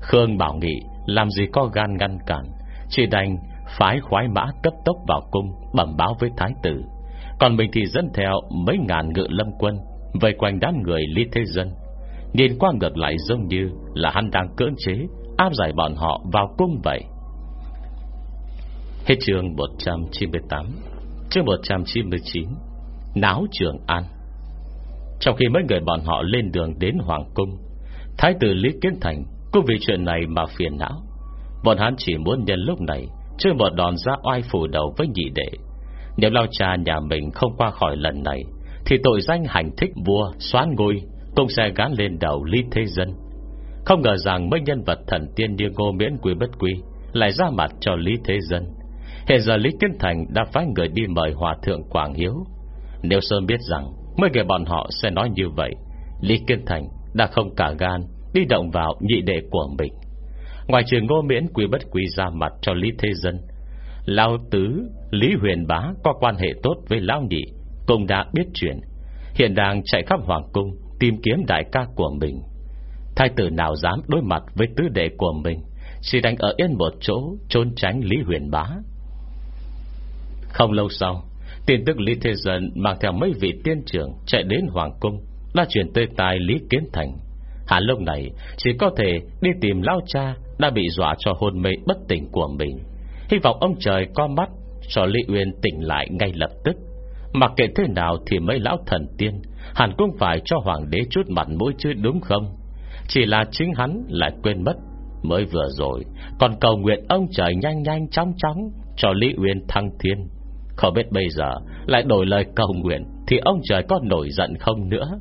Khương Bảo Nghị Làm gì có gan ngăn cản, Chỉ đành phái khoái mã cấp tốc vào cung bẩm báo với thái tử. Còn mình thì dẫn theo mấy ngàn ngự lâm quân, vây quanh đám người ly thế dân nhìn qua ngược lại giống như là hắn đang cưỡng chế, áp giải bọn họ vào cung vậy. Hết chương 198 chương 199 náo trường an. Trong khi mấy người bọn họ lên đường đến hoàng cung, thái tử lý kiến thành cũng vì chuyện này mà phiền não. Bọn hắn chỉ muốn nhân lúc này Chơi một đòn ra oai phủ đầu với nhị đệ. Nếu lao cha nhà mình không qua khỏi lần này, Thì tội danh hành thích vua, Xoán ngôi cũng sẽ gán lên đầu Lý thế dân. Không ngờ rằng mấy nhân vật thần tiên như ngô miễn quý bất quý Lại ra mặt cho lý thế dân. Hiện giờ Lý Kiến Thành đã phái người đi mời Hòa Thượng Quảng Hiếu. Nếu Sơn biết rằng Mấy người bọn họ sẽ nói như vậy, Lý Kiến Thành đã không cả gan Đi động vào nhị đệ của mình. Ngoài trừ ngô miễn quý bất quý ra mặt cho Lý Thế Dân, Lão Tứ, Lý Huyền Bá có quan hệ tốt với Lão Nhị Cũng đã biết chuyện. Hiện đang chạy khắp Hoàng Cung Tìm kiếm đại ca của mình. Thái tử nào dám đối mặt với tứ đệ của mình, Chỉ đánh ở yên một chỗ, Trốn tránh Lý Huyền Bá. Không lâu sau, Tin tức Lý Thế Dân mang theo mấy vị tiên trưởng Chạy đến Hoàng Cung Đã chuyển tới tài Lý Kiến Thành. Hà lúc này chỉ có thể đi tìm Lao Cha đã bị dọa cho hôn mê bất tỉnh của mình. Hy vọng ông trời có mắt Cho Lý Uyên tỉnh lại ngay lập tức. Mặc kệ thế nào thì mấy lão thần tiên, Hẳn cũng phải cho hoàng đế chút mặt mũi chứ, đúng không? Chỉ là chính hắn lại quên mất. Mới vừa rồi, Còn cầu nguyện ông trời nhanh nhanh chóng chóng Cho Lý Uyên thăng thiên. Không biết bây giờ Lại đổi lời cầu nguyện Thì ông trời có nổi giận không nữa?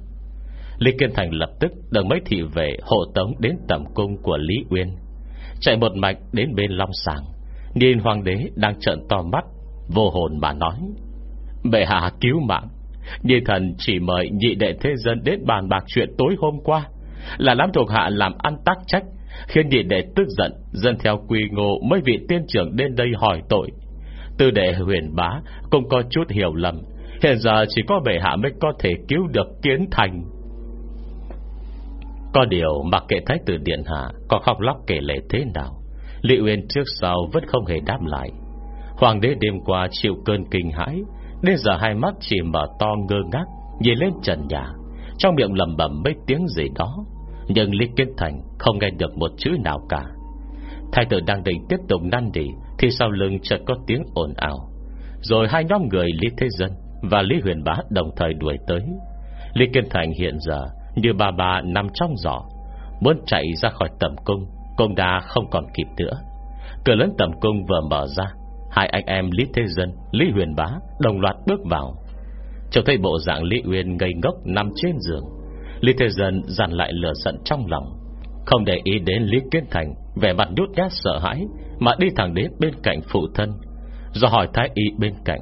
Lý Kiên Thành lập tức Đừng mấy thị vệ hộ tống đến tầm cung của Lý Uyên. Chạy một mạch đến bên Long Sàng, Nhìn hoàng đế đang trợn to mắt, Vô hồn mà nói Bệ hạ cứu mạng. Nhi thần chỉ mời nhị đệ thế dân Đến bàn bạc chuyện tối hôm qua, Là lắm thuộc hạ làm ăn tác trách, Khiến nhị đệ tức giận, Dân theo quy ngô mấy vị tiên trưởng đến đây hỏi tội. Tư đệ huyền bá Cũng có chút hiểu lầm, Hiện giờ chỉ có bệ hạ mới có thể cứu được kiến thành. Có điều mặc kệ thái tử Điện Hạ Có khóc lóc kể lệ thế nào Lý Uyên trước sau vẫn không hề đáp lại. Hoàng đế đêm qua chịu cơn kinh hãi Đến giờ hai mắt chỉ mở to ngơ ngác, Nhìn lên trần nhà. Trong miệng lầm bẩm mấy tiếng gì đó, Nhưng Lý Kiến Thành không nghe được một chữ nào cả. Thái tử đang định tiếp tục năn đi Thì sau lưng chợt có tiếng ồn ào. Rồi hai nhóm người Lý Thế Dân Và Lý Huyền Bá đồng thời đuổi tới. Lý Kiên Thành hiện giờ như bà bà nằm trong giỏ, Muốn chạy ra khỏi tầm cung, cũng đã không còn kịp nữa. Cửa lớn tầm cung vừa mở ra Hai anh em Lý Thế Dân, Lý Huyền Bá đồng loạt bước vào. Trông thấy bộ dạng Lý Uyên ngây ngốc Nằm trên giường, Lý Thế Dân dằn lại lửa giận trong lòng. Không để ý đến Lý Kiến Thành, Vẻ mặt nhút nhát sợ hãi Mà đi thẳng đến bên cạnh phụ thân, Do hỏi thái y bên cạnh.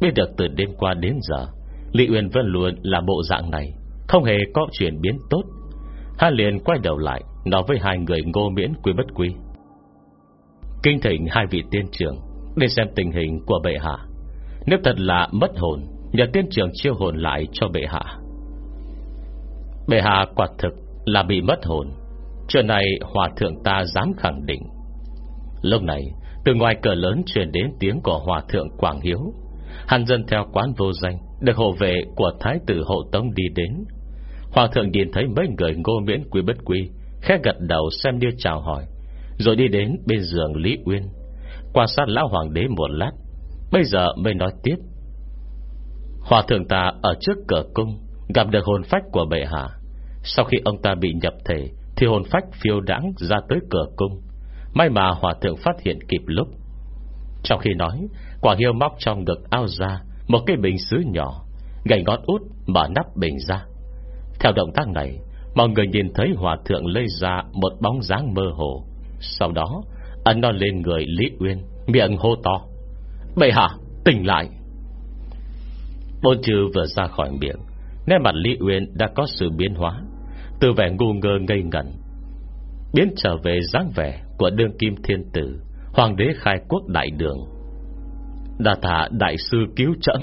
Biết được từ đêm qua đến giờ, Lý Uyên vẫn luôn là bộ dạng này, không hề có chuyển biến tốt. Hắn liền quay đầu lại, Nói với hai người ngô miễn quy bất quy. Kinh thỉnh hai vị tiên trưởng để xem tình hình của bệ hạ. Nếu thật là mất hồn, Nhờ tiên trường chiêu hồn lại cho bệ hạ. Bệ hạ quả thực là bị mất hồn. Chuyện này hòa thượng ta dám khẳng định. Lúc này, Từ ngoài cửa lớn truyền đến tiếng của hòa thượng Quảng Hiếu. Hàn dân theo quán vô danh, Được hộ vệ của thái tử hộ tông đi đến. Hòa thượng nhìn thấy mấy người ngô miễn quý bất quý Khẽ gật đầu xem như chào hỏi, Rồi đi đến bên giường Lý Uyên. Quan sát lão hoàng đế một lát, Bây giờ mới nói tiếp. Hòa thượng ta ở trước cửa cung, Gặp được hồn phách của bệ hạ. Sau khi ông ta bị nhập thể, Thì hồn phách phiêu đãng ra tới cửa cung. May mà hòa thượng phát hiện kịp lúc. Trong khi nói, quả Hiêu móc trong ngực ao ra Một cái bình xứ nhỏ Gầy ngón út mở nắp bình ra. Theo động tác này, Mọi người nhìn thấy hòa thượng lây ra Một bóng dáng mơ hồ. Sau đó ấn nó lên người Lý Uyên, Miệng hô to. Bệ hạ, tỉnh lại. Bôn chữ vừa ra khỏi miệng, Nét mặt Lý Uyên đã có sự biến hóa, Từ vẻ ngu ngơ ngây ngẩn, Biến trở về dáng vẻ Của đương kim thiên tử, Hoàng đế khai quốc đại đường. Đà thả đại sư cứu trận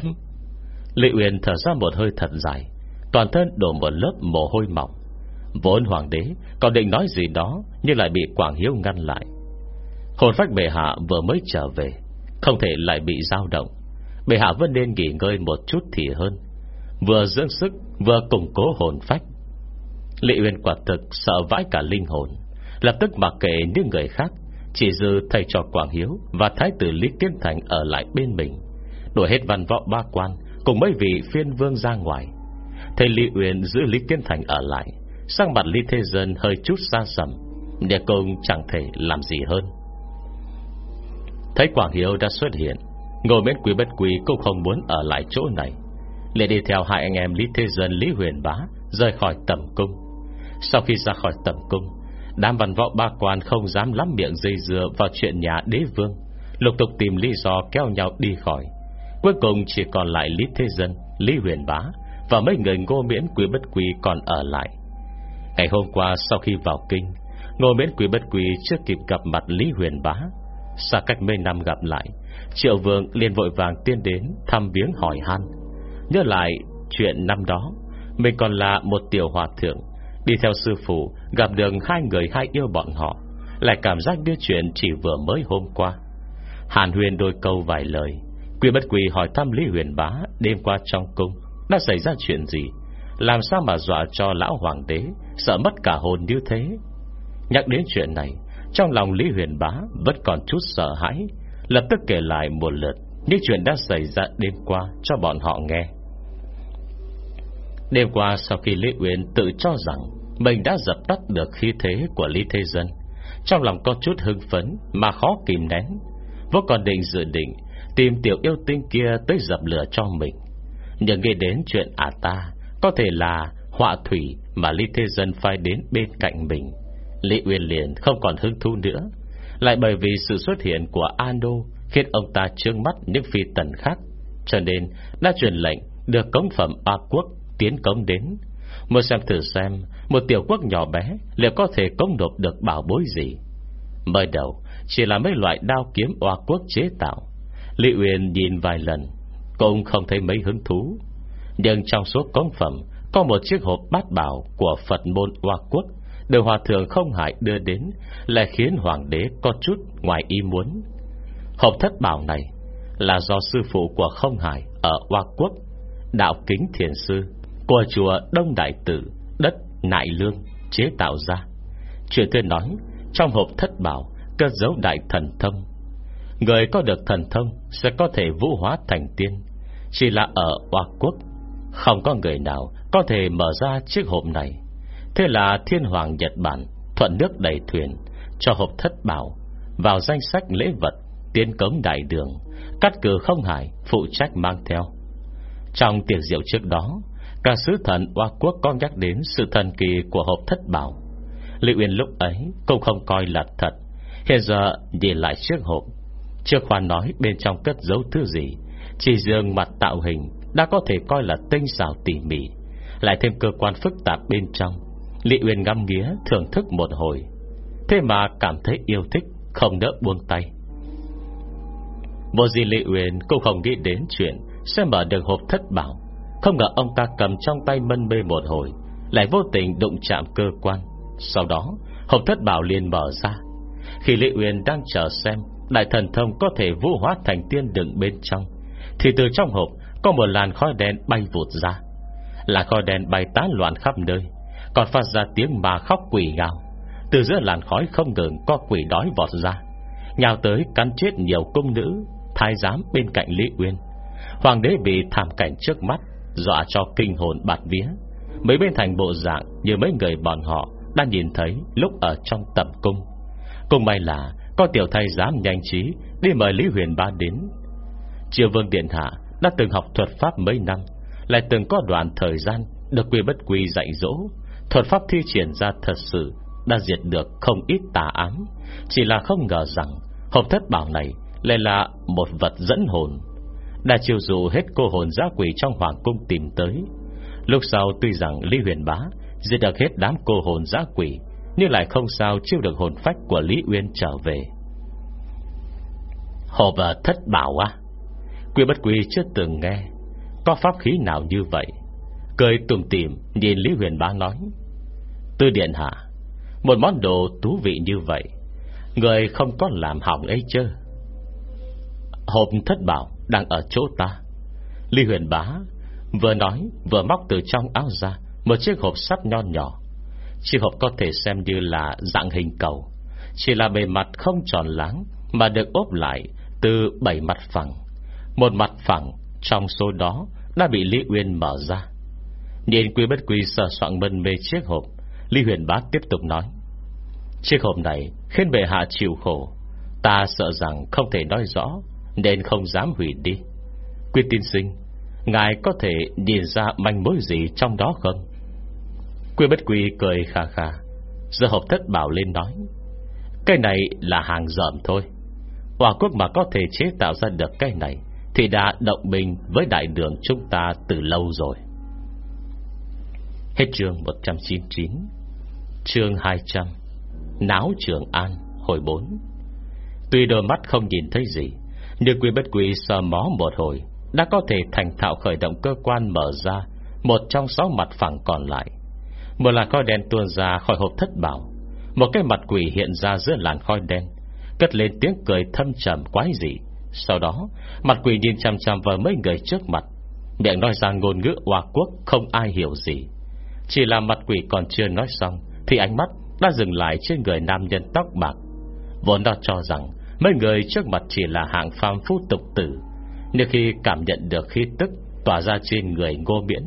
Lý Uyên thở ra một hơi thật dài, Toàn thân đổ một lớp mồ hôi mỏng. Vốn hoàng đế Còn định nói gì đó, Nhưng lại bị Quảng Hiếu ngăn lại. Hồn phách bệ hạ vừa mới trở về, Không thể lại bị dao động. Bệ hạ vẫn nên nghỉ ngơi một chút thì hơn. Vừa dưỡng sức, Vừa củng cố hồn phách. Lệ Uyên quả thực sợ vãi cả linh hồn. Lập tức mặc kệ những người khác, Chỉ dư thầy trò Quảng Hiếu Và Thái tử Lý Kiến Thành ở lại bên mình. Đuổi hết văn võ ba quan, Cùng mấy vị phiên vương ra ngoài. Thầy Lý Uyên giữ Lý Kiến Thành ở lại Sang mặt Lý Thế Dân hơi chút xa sầm Để cùng chẳng thể làm gì hơn. Thấy Quảng Hiếu đã xuất hiện, Ngồi bên quý bất quý cũng không muốn ở lại chỗ này. Liền đi theo hai anh em Lý Thế Dân, Lý Huyền Bá Rời khỏi tầm cung. Sau khi ra khỏi tầm cung, Đám văn võ ba quan không dám lắm miệng dây dưa Vào chuyện nhà đế vương, Lục tục tìm lý do kéo nhau đi khỏi. Cuối cùng chỉ còn lại Lý Thế Dân, Lý Huyền Bá Và mấy người ngô miễn quý bất quý còn ở lại. Ngày hôm qua sau khi vào kinh, Ngô miễn quý bất quý chưa kịp gặp mặt Lý Huyền Bá Xa cách mấy năm gặp lại, Triệu vương liền vội vàng tiên đến Thăm viếng hỏi han. Nhớ lại chuyện năm đó, Mình còn là một tiểu hòa thượng, Đi theo sư phụ, Gặp được hai người hai yêu bọn họ, Lại cảm giác đưa chuyện chỉ vừa mới hôm qua. Hàn huyền đôi câu vài lời, Quy bất quỳ hỏi thăm Lý huyền bá Đêm qua trong cung, Đã xảy ra chuyện gì? Làm sao mà dọa cho lão hoàng đế, Sợ mất cả hồn như thế? Nhắc đến chuyện này trong lòng Lý huyền bá Vẫn còn chút sợ hãi, Lập tức kể lại một lượt Những chuyện đã xảy ra đêm qua cho bọn họ nghe. Đêm qua sau khi Lý Huyền tự cho rằng Mình đã dập tắt được khí thế của Lý Thế Dân, Trong lòng có chút hưng phấn Mà khó kìm nén Vô còn định dự định Tìm tiểu yêu tinh kia tới dập lửa cho mình. Nhưng nghe đến chuyện à ta, Có thể là họa thủy Mà Lý Thế Dân phai đến bên cạnh mình. Lý Uyên liền không còn hứng thú nữa. Lại bởi vì sự xuất hiện của Ando Khiến ông ta trương mắt những phi tần khác. Cho nên đã truyền lệnh Được cống phẩm A quốc tiến cống đến. Muốn xem thử xem, Một tiểu quốc nhỏ bé Liệu có thể công nộp được bảo bối gì. Mới đầu, Chỉ là mấy loại đao kiếm oa quốc chế tạo. Lý Uyên nhìn vài lần, Cũng không thấy mấy hứng thú. Nhưng trong số cống phẩm Có một chiếc hộp bát bảo Của Phật môn oa quốc. Được hòa thượng không hại đưa đến, Lại khiến hoàng đế có chút ngoài ý muốn. Hộp thất bảo này Là do sư phụ của không hải Ở oa quốc, Đạo kính thiền sư của chùa Đông Đại Tử, Đất Nại Lương, chế tạo ra. Chuyện tuyên nói, Trong hộp thất bảo Cất dấu đại thần thông. Người có được thần thông Sẽ có thể vũ hóa thành tiên, Chỉ là ở Hoa Quốc Không có người nào có thể mở ra chiếc hộp này. Thế là thiên hoàng Nhật Bản Thuận nước đầy thuyền, Cho hộp thất bảo, Vào danh sách lễ vật, Tiến cống đại đường, Cắt cử không hải Phụ trách mang theo. Trong tiệc rượu trước đó, Cả sứ thần Hoa Quốc có nhắc đến sự thần kỳ của hộp thất bảo. Lý Uyên lúc ấy cũng không coi là thật. Hiện giờ nhìn lại chiếc hộp, Chưa khoan nói bên trong cất giấu thứ gì, Chỉ dường mặt tạo hình, Đã có thể coi là tinh xảo tỉ mỉ. Lại thêm cơ quan phức tạp bên trong Lý Uyên ngâm nghía, thưởng thức một hồi. Thế mà cảm thấy yêu thích, Không đỡ buông tay. Vô gì Lý Uyên cũng không nghĩ đến chuyện Sẽ mở được hộp thất bảo không ngờ ông ta cầm trong tay mân bê một hồi, Lại vô tình đụng chạm cơ quan. Sau đó, Hộp thất bảo liền mở ra. Khi Lệ Uyên đang chờ xem, Đại thần thông có thể vũ hóa thành tiên đựng bên trong, Thì từ trong hộp Có một làn khói đen bay vụt ra. Là khói đen bay tán loạn khắp nơi. Còn phát ra tiếng mà khóc quỷ gào. Từ giữa làn khói không ngừng Có quỷ đói vọt ra. Nhào tới cắn chết nhiều cung nữ, Thái giám bên cạnh Lý Uyên. Hoàng đế bị thảm cảnh trước mắt, Dọa cho kinh hồn bạt vía. Mấy bên thành bộ dạng Như mấy người bọn họ đã nhìn thấy Lúc ở trong tầm cung. Cùng may là có tiểu thái giám nhanh trí Đi mời Lý Huyền Ba đến. Triều Vương Điện Hạ đã từng học thuật pháp mấy năm, Lại từng có đoạn thời gian Được quy bất quy dạy dỗ Thuật pháp thi triển ra thật sự Đã diệt được không ít tà ám Chỉ là không ngờ rằng Hộp thất bảo này lại là một vật dẫn hồn. Đã chiêu dụ hết cô hồn giá quỷ Trong hoàng cung tìm tới. Lúc sau tuy rằng Lý Huyền Bá Diệt được hết đám cô hồn giá quỷ, Nhưng lại không sao chiêu được hồn phách Của Lý Uyên trở về. Hộp thất bảo à Quy bất quy chưa từng nghe, Có pháp khí nào như vậy? Cười tùm tìm, Nhìn Lý Huyền Bá nói. Tư điện hạ, Một món đồ thú vị như vậy, Người không có làm hỏng ấy chứ Hộp thất bảo Đang ở chỗ ta. Lý huyền bá Vừa nói vừa móc từ trong áo ra Một chiếc hộp sắt nho nhỏ. Chiếc hộp có thể xem như là dạng hình cầu, Chỉ là bề mặt không tròn láng Mà được ốp lại Từ bảy mặt phẳng. Một mặt phẳng trong số đó Đã bị Lý Uyên mở ra. Nhìn quý bất quý sờ soạn mân mê chiếc hộp Lý huyền bá tiếp tục nói. Chiếc hộp này khiến bệ hạ chịu khổ. Ta sợ rằng không thể nói rõ, Nên không dám hủy đi. Quy tiên sinh, Ngài có thể nhìn ra manh mối gì trong đó không? Quy bất quy cười khà khà, Giờ hộp thất bảo lên nói. Cái này là hàng dởm thôi. Hòa quốc mà có thể chế tạo ra được cái này Thì đã động bình với đại đường chúng ta từ lâu rồi. Hết chương 199 Chương 200 Náo trường an, Hồi 4 Tuy đôi mắt không nhìn thấy gì, Nhưng quy bất quy sờ mó một hồi, Đã có thể thành thạo khởi động cơ quan mở ra, Một trong sáu mặt phẳng còn lại. Một làn khói đen tuôn ra khỏi hộp thất bảo, Một cái mặt quỷ hiện ra giữa làn khói đen, Cất lên tiếng cười thâm trầm quái dị. Sau đó, Mặt quỷ nhìn chăm chăm vào mấy người trước mặt, Miệng nói ra ngôn ngữ hòa quốc Không ai hiểu gì. Chỉ là mặt quỷ còn chưa nói xong thì ánh mắt đã dừng lại trên người nam nhân tóc bạc. Vốn đã cho rằng mấy người trước mặt chỉ là hạng phàm phu tục tử. Nhưng khi cảm nhận được khí tức tỏa ra trên người ngô miễn,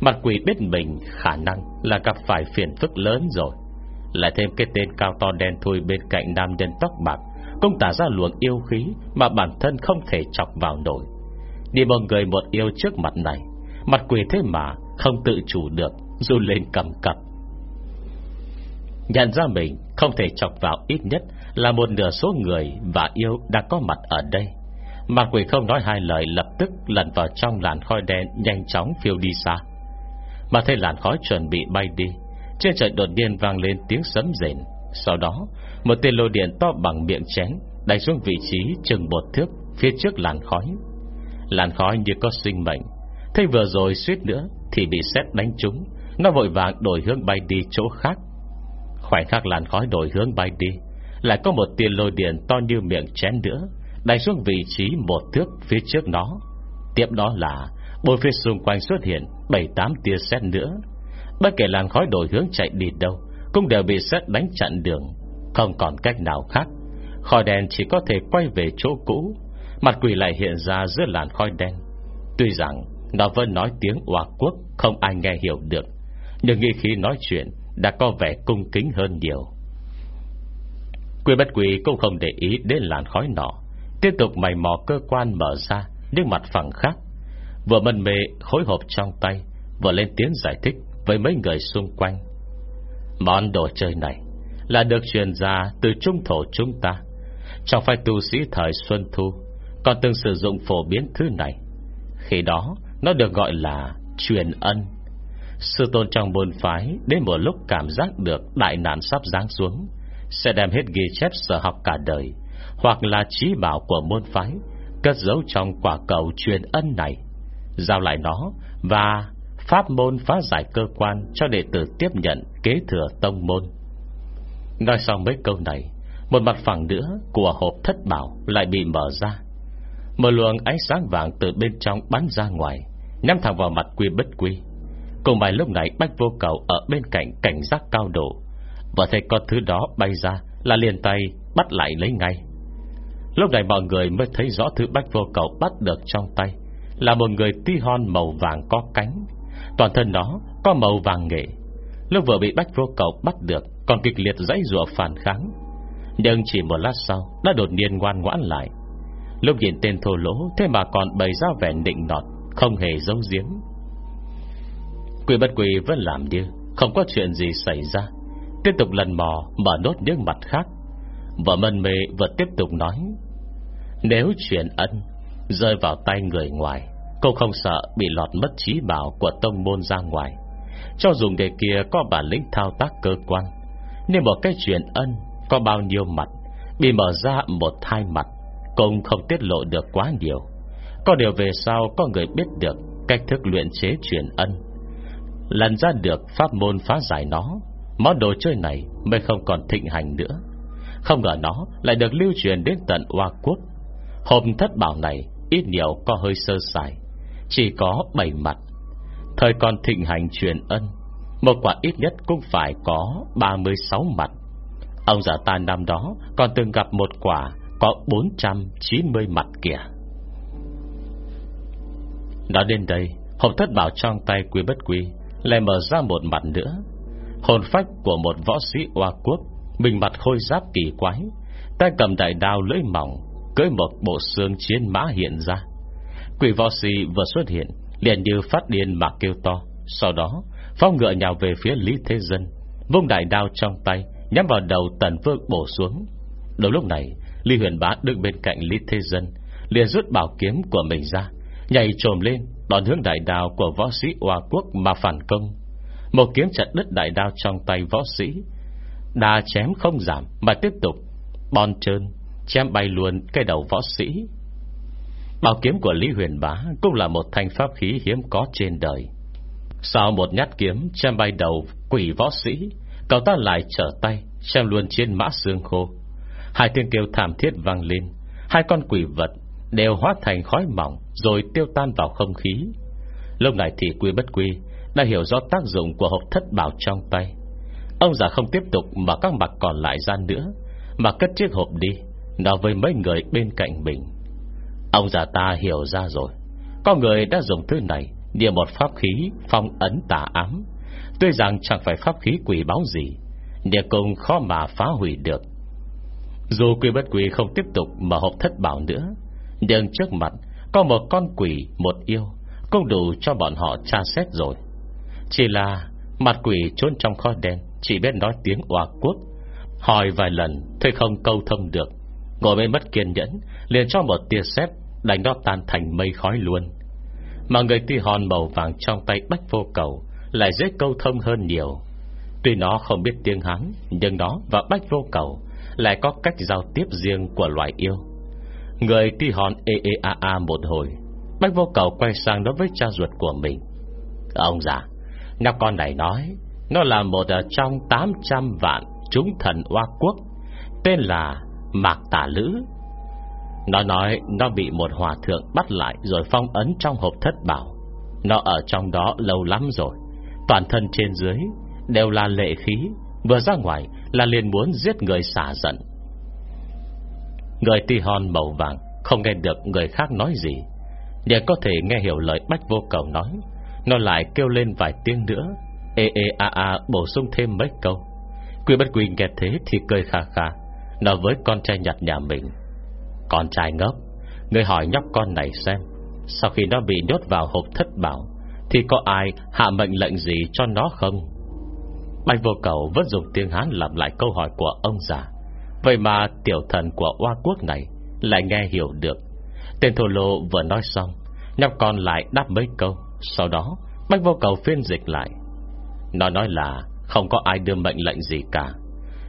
mặt quỷ biết mình khả năng là gặp phải phiền phức lớn rồi. Lại thêm cái tên cao to đen thui bên cạnh nam nhân tóc bạc, cũng tả ra luồng yêu khí mà bản thân không thể chọc vào nổi. Đi một người một yêu trước mặt này, mặt quỷ thế mà không tự chủ được, Dù lên cầm cập. Nhận ra mình không thể chọc vào ít nhất Là một nửa số người và yêu đang có mặt ở đây. Mà quỷ không nói hai lời lập tức lần vào trong làn khói đen Nhanh chóng phiêu đi xa. Mà thấy làn khói chuẩn bị bay đi Trên trời đột nhiên vang lên tiếng sấm rền. Sau đó, Một tên lô điện to bằng miệng chén Đánh xuống vị trí chừng một thước Phía trước làn khói. Làn khói như có sinh mệnh, thấy vừa rồi suýt nữa Thì bị sét đánh trúng, Nó vội vàng đổi hướng bay đi chỗ khác. Khoảnh khắc làn khói đổi hướng bay đi, Lại có một tiền lôi điện to như miệng chén nữa Đánh xuống vị trí một thước phía trước nó. Tiếp đó là Bồi phía xung quanh xuất hiện bảy tám tia sét nữa. Bất kể làn khói đổi hướng chạy đi đâu, Cũng đều bị sét đánh chặn đường. Không còn cách nào khác, Khói đen chỉ có thể quay về chỗ cũ. Mặt quỷ lại hiện ra giữa làn khói đen. Tuy rằng, Nó vẫn nói tiếng hòa quốc Không ai nghe hiểu được, Nhưng nghĩ khi nói chuyện đã có vẻ cung kính hơn nhiều. Quy bất quỷ cũng không để ý đến làn khói nọ, Tiếp tục mày mò cơ quan mở ra Nhưng mặt phẳng khác Vừa mân mê, khối hộp trong tay, Vừa lên tiếng giải thích Với mấy người xung quanh. Món đồ chơi này Là được truyền ra từ trung thổ chúng ta. Trong phái tu sĩ thời Xuân Thu, Còn từng sử dụng phổ biến thứ này. Khi đó, Nó được gọi là truyền ân. Sư tôn trong môn phái, Đến một lúc cảm giác được Đại nạn sắp giáng xuống, Sẽ đem hết ghi chép sở học cả đời, Hoặc là trí bảo của môn phái, Cất giấu trong quả cầu truyền ân này. Giao lại nó Và pháp môn phá giải cơ quan Cho đệ tử tiếp nhận kế thừa tông môn. Nói xong mấy câu này, Một mặt phẳng nữa Của hộp thất bảo lại bị mở ra. Một luồng ánh sáng vàng từ bên trong bắn ra ngoài Nhắm thẳng vào mặt quy bất quy. Cùng bài lúc này Bách vô cầu Ở bên cạnh cảnh giác cao độ. Và thấy con thứ đó bay ra Là liền tay bắt lại lấy ngay. Lúc này mọi người mới thấy rõ Thứ Bách vô cầu bắt được trong tay Là một người ti hon màu vàng có cánh. Toàn thân nó có màu vàng nghệ. Lúc vừa bị bách vô cầu bắt được, Còn kịch liệt dãy rùa phản kháng. Nhưng chỉ một lát sau, Đã đột nhiên ngoan ngoãn lại. Lúc nhìn tên thô lỗ, Thế mà còn bày ra vẻ định nọt, Không hề giấu giếm. Quỷ bất quỷ vẫn làm như Không có chuyện gì xảy ra, Tiếp tục lần mò mở nốt những mặt khác. Vợ mân mê vẫn tiếp tục nói, Nếu chuyện ân Rơi vào tay người ngoài, Cô không sợ bị lọt mất trí bảo Của tông môn ra ngoài. Cho dù người kia có bản lĩnh thao tác cơ quan, Nhưng một cái chuyện ân Có bao nhiêu mặt, Bị mở ra một hai mặt Cũng không tiết lộ được quá nhiều. Có điều về sau có người biết được Cách thức luyện chế truyền ân Lần ra được pháp môn phá giải nó. Món đồ chơi này mới không còn thịnh hành nữa. Không ngờ nó lại được lưu truyền đến tận Hoa Quốc. Hộp thất bảo này, Ít nhiều có hơi sơ sài, Chỉ có bảy mặt. Thời còn thịnh hành truyền ân, Một quả ít nhất cũng phải có 36 mặt. Ông giả ta năm đó Còn từng gặp một quả Có 490 mặt kìa. Nói đến đây Hộp thất bảo trong tay quý bất quý lại mở ra một mặt nữa. Hồn phách của một võ sĩ oa Quốc bình mặt khôi giáp kỳ quái, Tay cầm đại đao lưỡi mỏng Cưới một bộ xương chiến mã hiện ra. Quỷ võ sĩ vừa xuất hiện, Liền như phát điên mà kêu to. Sau đó, phong ngựa nhào về phía Lý Thế Dân, Vung đại đao trong tay, Nhắm vào đầu tần vương bổ xuống. Đúng lúc này, Lý huyền bá đứng bên cạnh Lý Thế Dân, liền rút bảo kiếm của mình ra, Nhảy trồm lên đòn hướng đại đao của võ sĩ Hoa Quốc mà phản công. Một kiếm chặt đứt đại đao trong tay võ sĩ. Đà chém không giảm Mà tiếp tục Bon trơn, Chém bay luôn cây đầu võ sĩ. Bảo kiếm của Lý Huyền Bá Cũng là một thanh pháp khí hiếm có trên đời. Sau một nhát kiếm Chém bay đầu quỷ võ sĩ, Cậu ta lại trở tay Chém luôn trên mã xương khô. Hai tiếng kêu thảm thiết vang lên, Hai con quỷ vật Đều hóa thành khói mỏng rồi tiêu tan vào không khí. Lúc này thì quy bất quy Đã hiểu rõ tác dụng của hộp thất bảo trong tay. Ông già không tiếp tục mà các mặt còn lại ra nữa, Mà cất chiếc hộp đi, Nói với mấy người bên cạnh mình. Ông già ta hiểu ra rồi. Có người đã dùng thứ này Như một pháp khí phong ấn tà ám. Tuy rằng chẳng phải pháp khí quỷ báo gì Địa cùng khó mà phá hủy được. Dù quy bất quỷ không tiếp tục Mở hộp thất bảo nữa, Nhưng trước mặt có một con quỷ, một yêu, Cũng đủ cho bọn họ tra xét rồi. Chỉ là Mặt quỷ trốn trong kho đen, Chỉ biết nói tiếng oa quốc. Hỏi vài lần, Thôi không câu thông được. Ngồi bên mất kiên nhẫn, liền cho một tia sét Đánh nó tan thành mây khói luôn. Mà người ti hòn màu vàng trong tay bách vô cầu Lại dễ câu thông hơn nhiều. Tuy nó không biết tiếng Hán, Nhưng nó và bách vô cầu Lại có cách giao tiếp riêng của loài yêu. Người ti hòn ê ê a a một hồi, Bách vô cầu quay sang nói với cha ruột của mình. Ông già Nhóc con này nói, Nó là một trong 800 vạn Chúng thần oa Quốc, Tên là Mạc Tả Lữ. Nó nói nó bị một hòa thượng bắt lại Rồi phong ấn trong hộp thất bảo. Nó ở trong đó lâu lắm rồi, Toàn thân trên dưới Đều là lệ khí, Vừa ra ngoài là liền muốn giết người xả giận. Người ti hon màu vàng, Không nghe được người khác nói gì. Để có thể nghe hiểu lời bách vô cầu nói, Nó lại kêu lên vài tiếng nữa. Ê ê, a a, bổ sung thêm mấy câu. Quy bất quy nghe thế thì cười khà khà, Nói với con trai nhặt nhà mình. Con trai ngốc, Người hỏi nhóc con này xem, Sau khi nó bị nhốt vào hộp thất bảo Thì có ai hạ mệnh lệnh gì cho nó không? Bạch vô cầu vẫn dùng tiếng Hán lặp lại câu hỏi của ông già. Vậy mà tiểu thần của Hoa Quốc này Lại nghe hiểu được. Tên thổ lộ vừa nói xong, Nhóc con lại đáp mấy câu, Sau đó Bách vô cầu phiên dịch lại. Nó nói là không có ai đưa mệnh lệnh gì cả,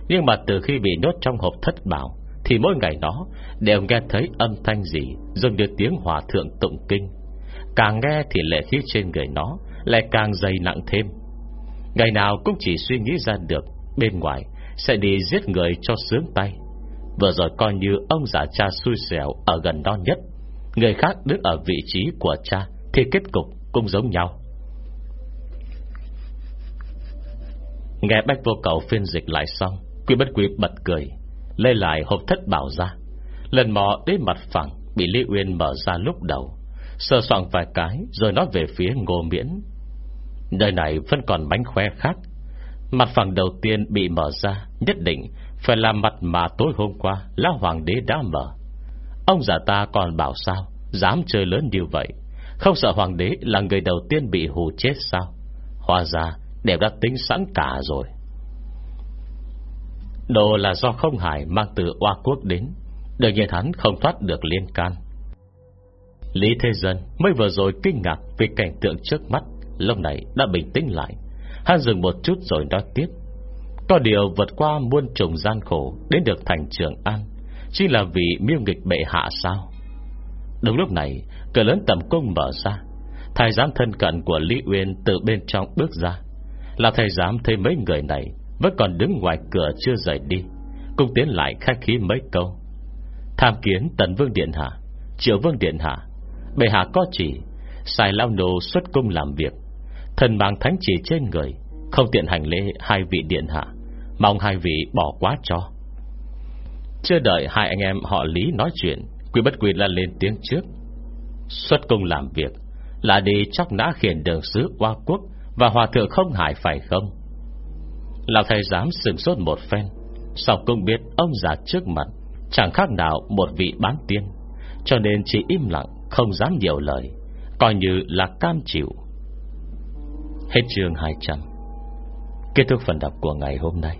Nhưng mà từ khi bị nhốt trong hộp thất bảo Thì mỗi ngày nó Đều nghe thấy âm thanh gì Dường như tiếng hòa thượng tụng kinh. Càng nghe thì lệ khí trên người nó Lại càng dày nặng thêm. Ngày nào cũng chỉ suy nghĩ ra được Bên ngoài sẽ đi giết người cho sướng tay. Vừa rồi coi như ông giả cha xui xẻo Ở gần đó nhất. Người khác đứng ở vị trí của cha Thì kết cục cũng giống nhau. Nghe bách vô cầu phiên dịch lại xong Quy bất quy bật cười Lê lại hộp thất bảo ra. Lần mò đến mặt phẳng, Bị Lý Uyên mở ra lúc đầu Sơ soạn vài cái Rồi nói về phía ngô miễn. Nơi này vẫn còn bánh khoe khác Mặt phẳng đầu tiên bị mở ra, Nhất định phải là mặt mà tối hôm qua Lão Hoàng đế đã mở. Ông già ta còn bảo sao, Dám chơi lớn như vậy? Không sợ Hoàng đế là người đầu tiên bị hù chết sao? Hóa ra đều đã tính sẵn cả rồi. Đồ là do không hải mang từ Oa Quốc đến, Đương nhiên hắn không thoát được liên can. Lý Thế Dân mới vừa rồi kinh ngạc Vì cảnh tượng trước mắt, Lúc này đã bình tĩnh lại. Hắn dừng một chút rồi nói tiếp. Có điều vượt qua muôn trùng gian khổ Đến được thành trường an, Chỉ là vì miêu nghịch bệ hạ sao? Đúng lúc này, Cửa lớn tầm cung mở ra. Thái giám thân cận của Lý Uyên Từ bên trong bước ra. Là thầy giám thấy mấy người này Vẫn còn đứng ngoài cửa chưa rời đi Cùng tiến lại khách khí mấy câu. Tham kiến tần vương điện hạ, Triệu vương điện hạ, Bệ hạ có chỉ Xài lao nô xuất cung làm việc. Thần mang thánh chỉ trên người, Không tiện hành lễ hai vị điện hạ, Mong hai vị bỏ quá cho. Chưa đợi hai anh em họ Lý nói chuyện Quy bất quy là lên tiếng trước. Xuất công làm việc, Là đi chóc nã khiển đường sứ Hoa Quốc Và hòa thượng không hại phải không? Lão thầy dám sừng sốt một phen, Sau công biết ông già trước mặt Chẳng khác nào một vị bán tiên, Cho nên chỉ im lặng, Không dám nhiều lời, Coi như là cam chịu. Hết chương 200 Kết thúc phần đọc của ngày hôm nay.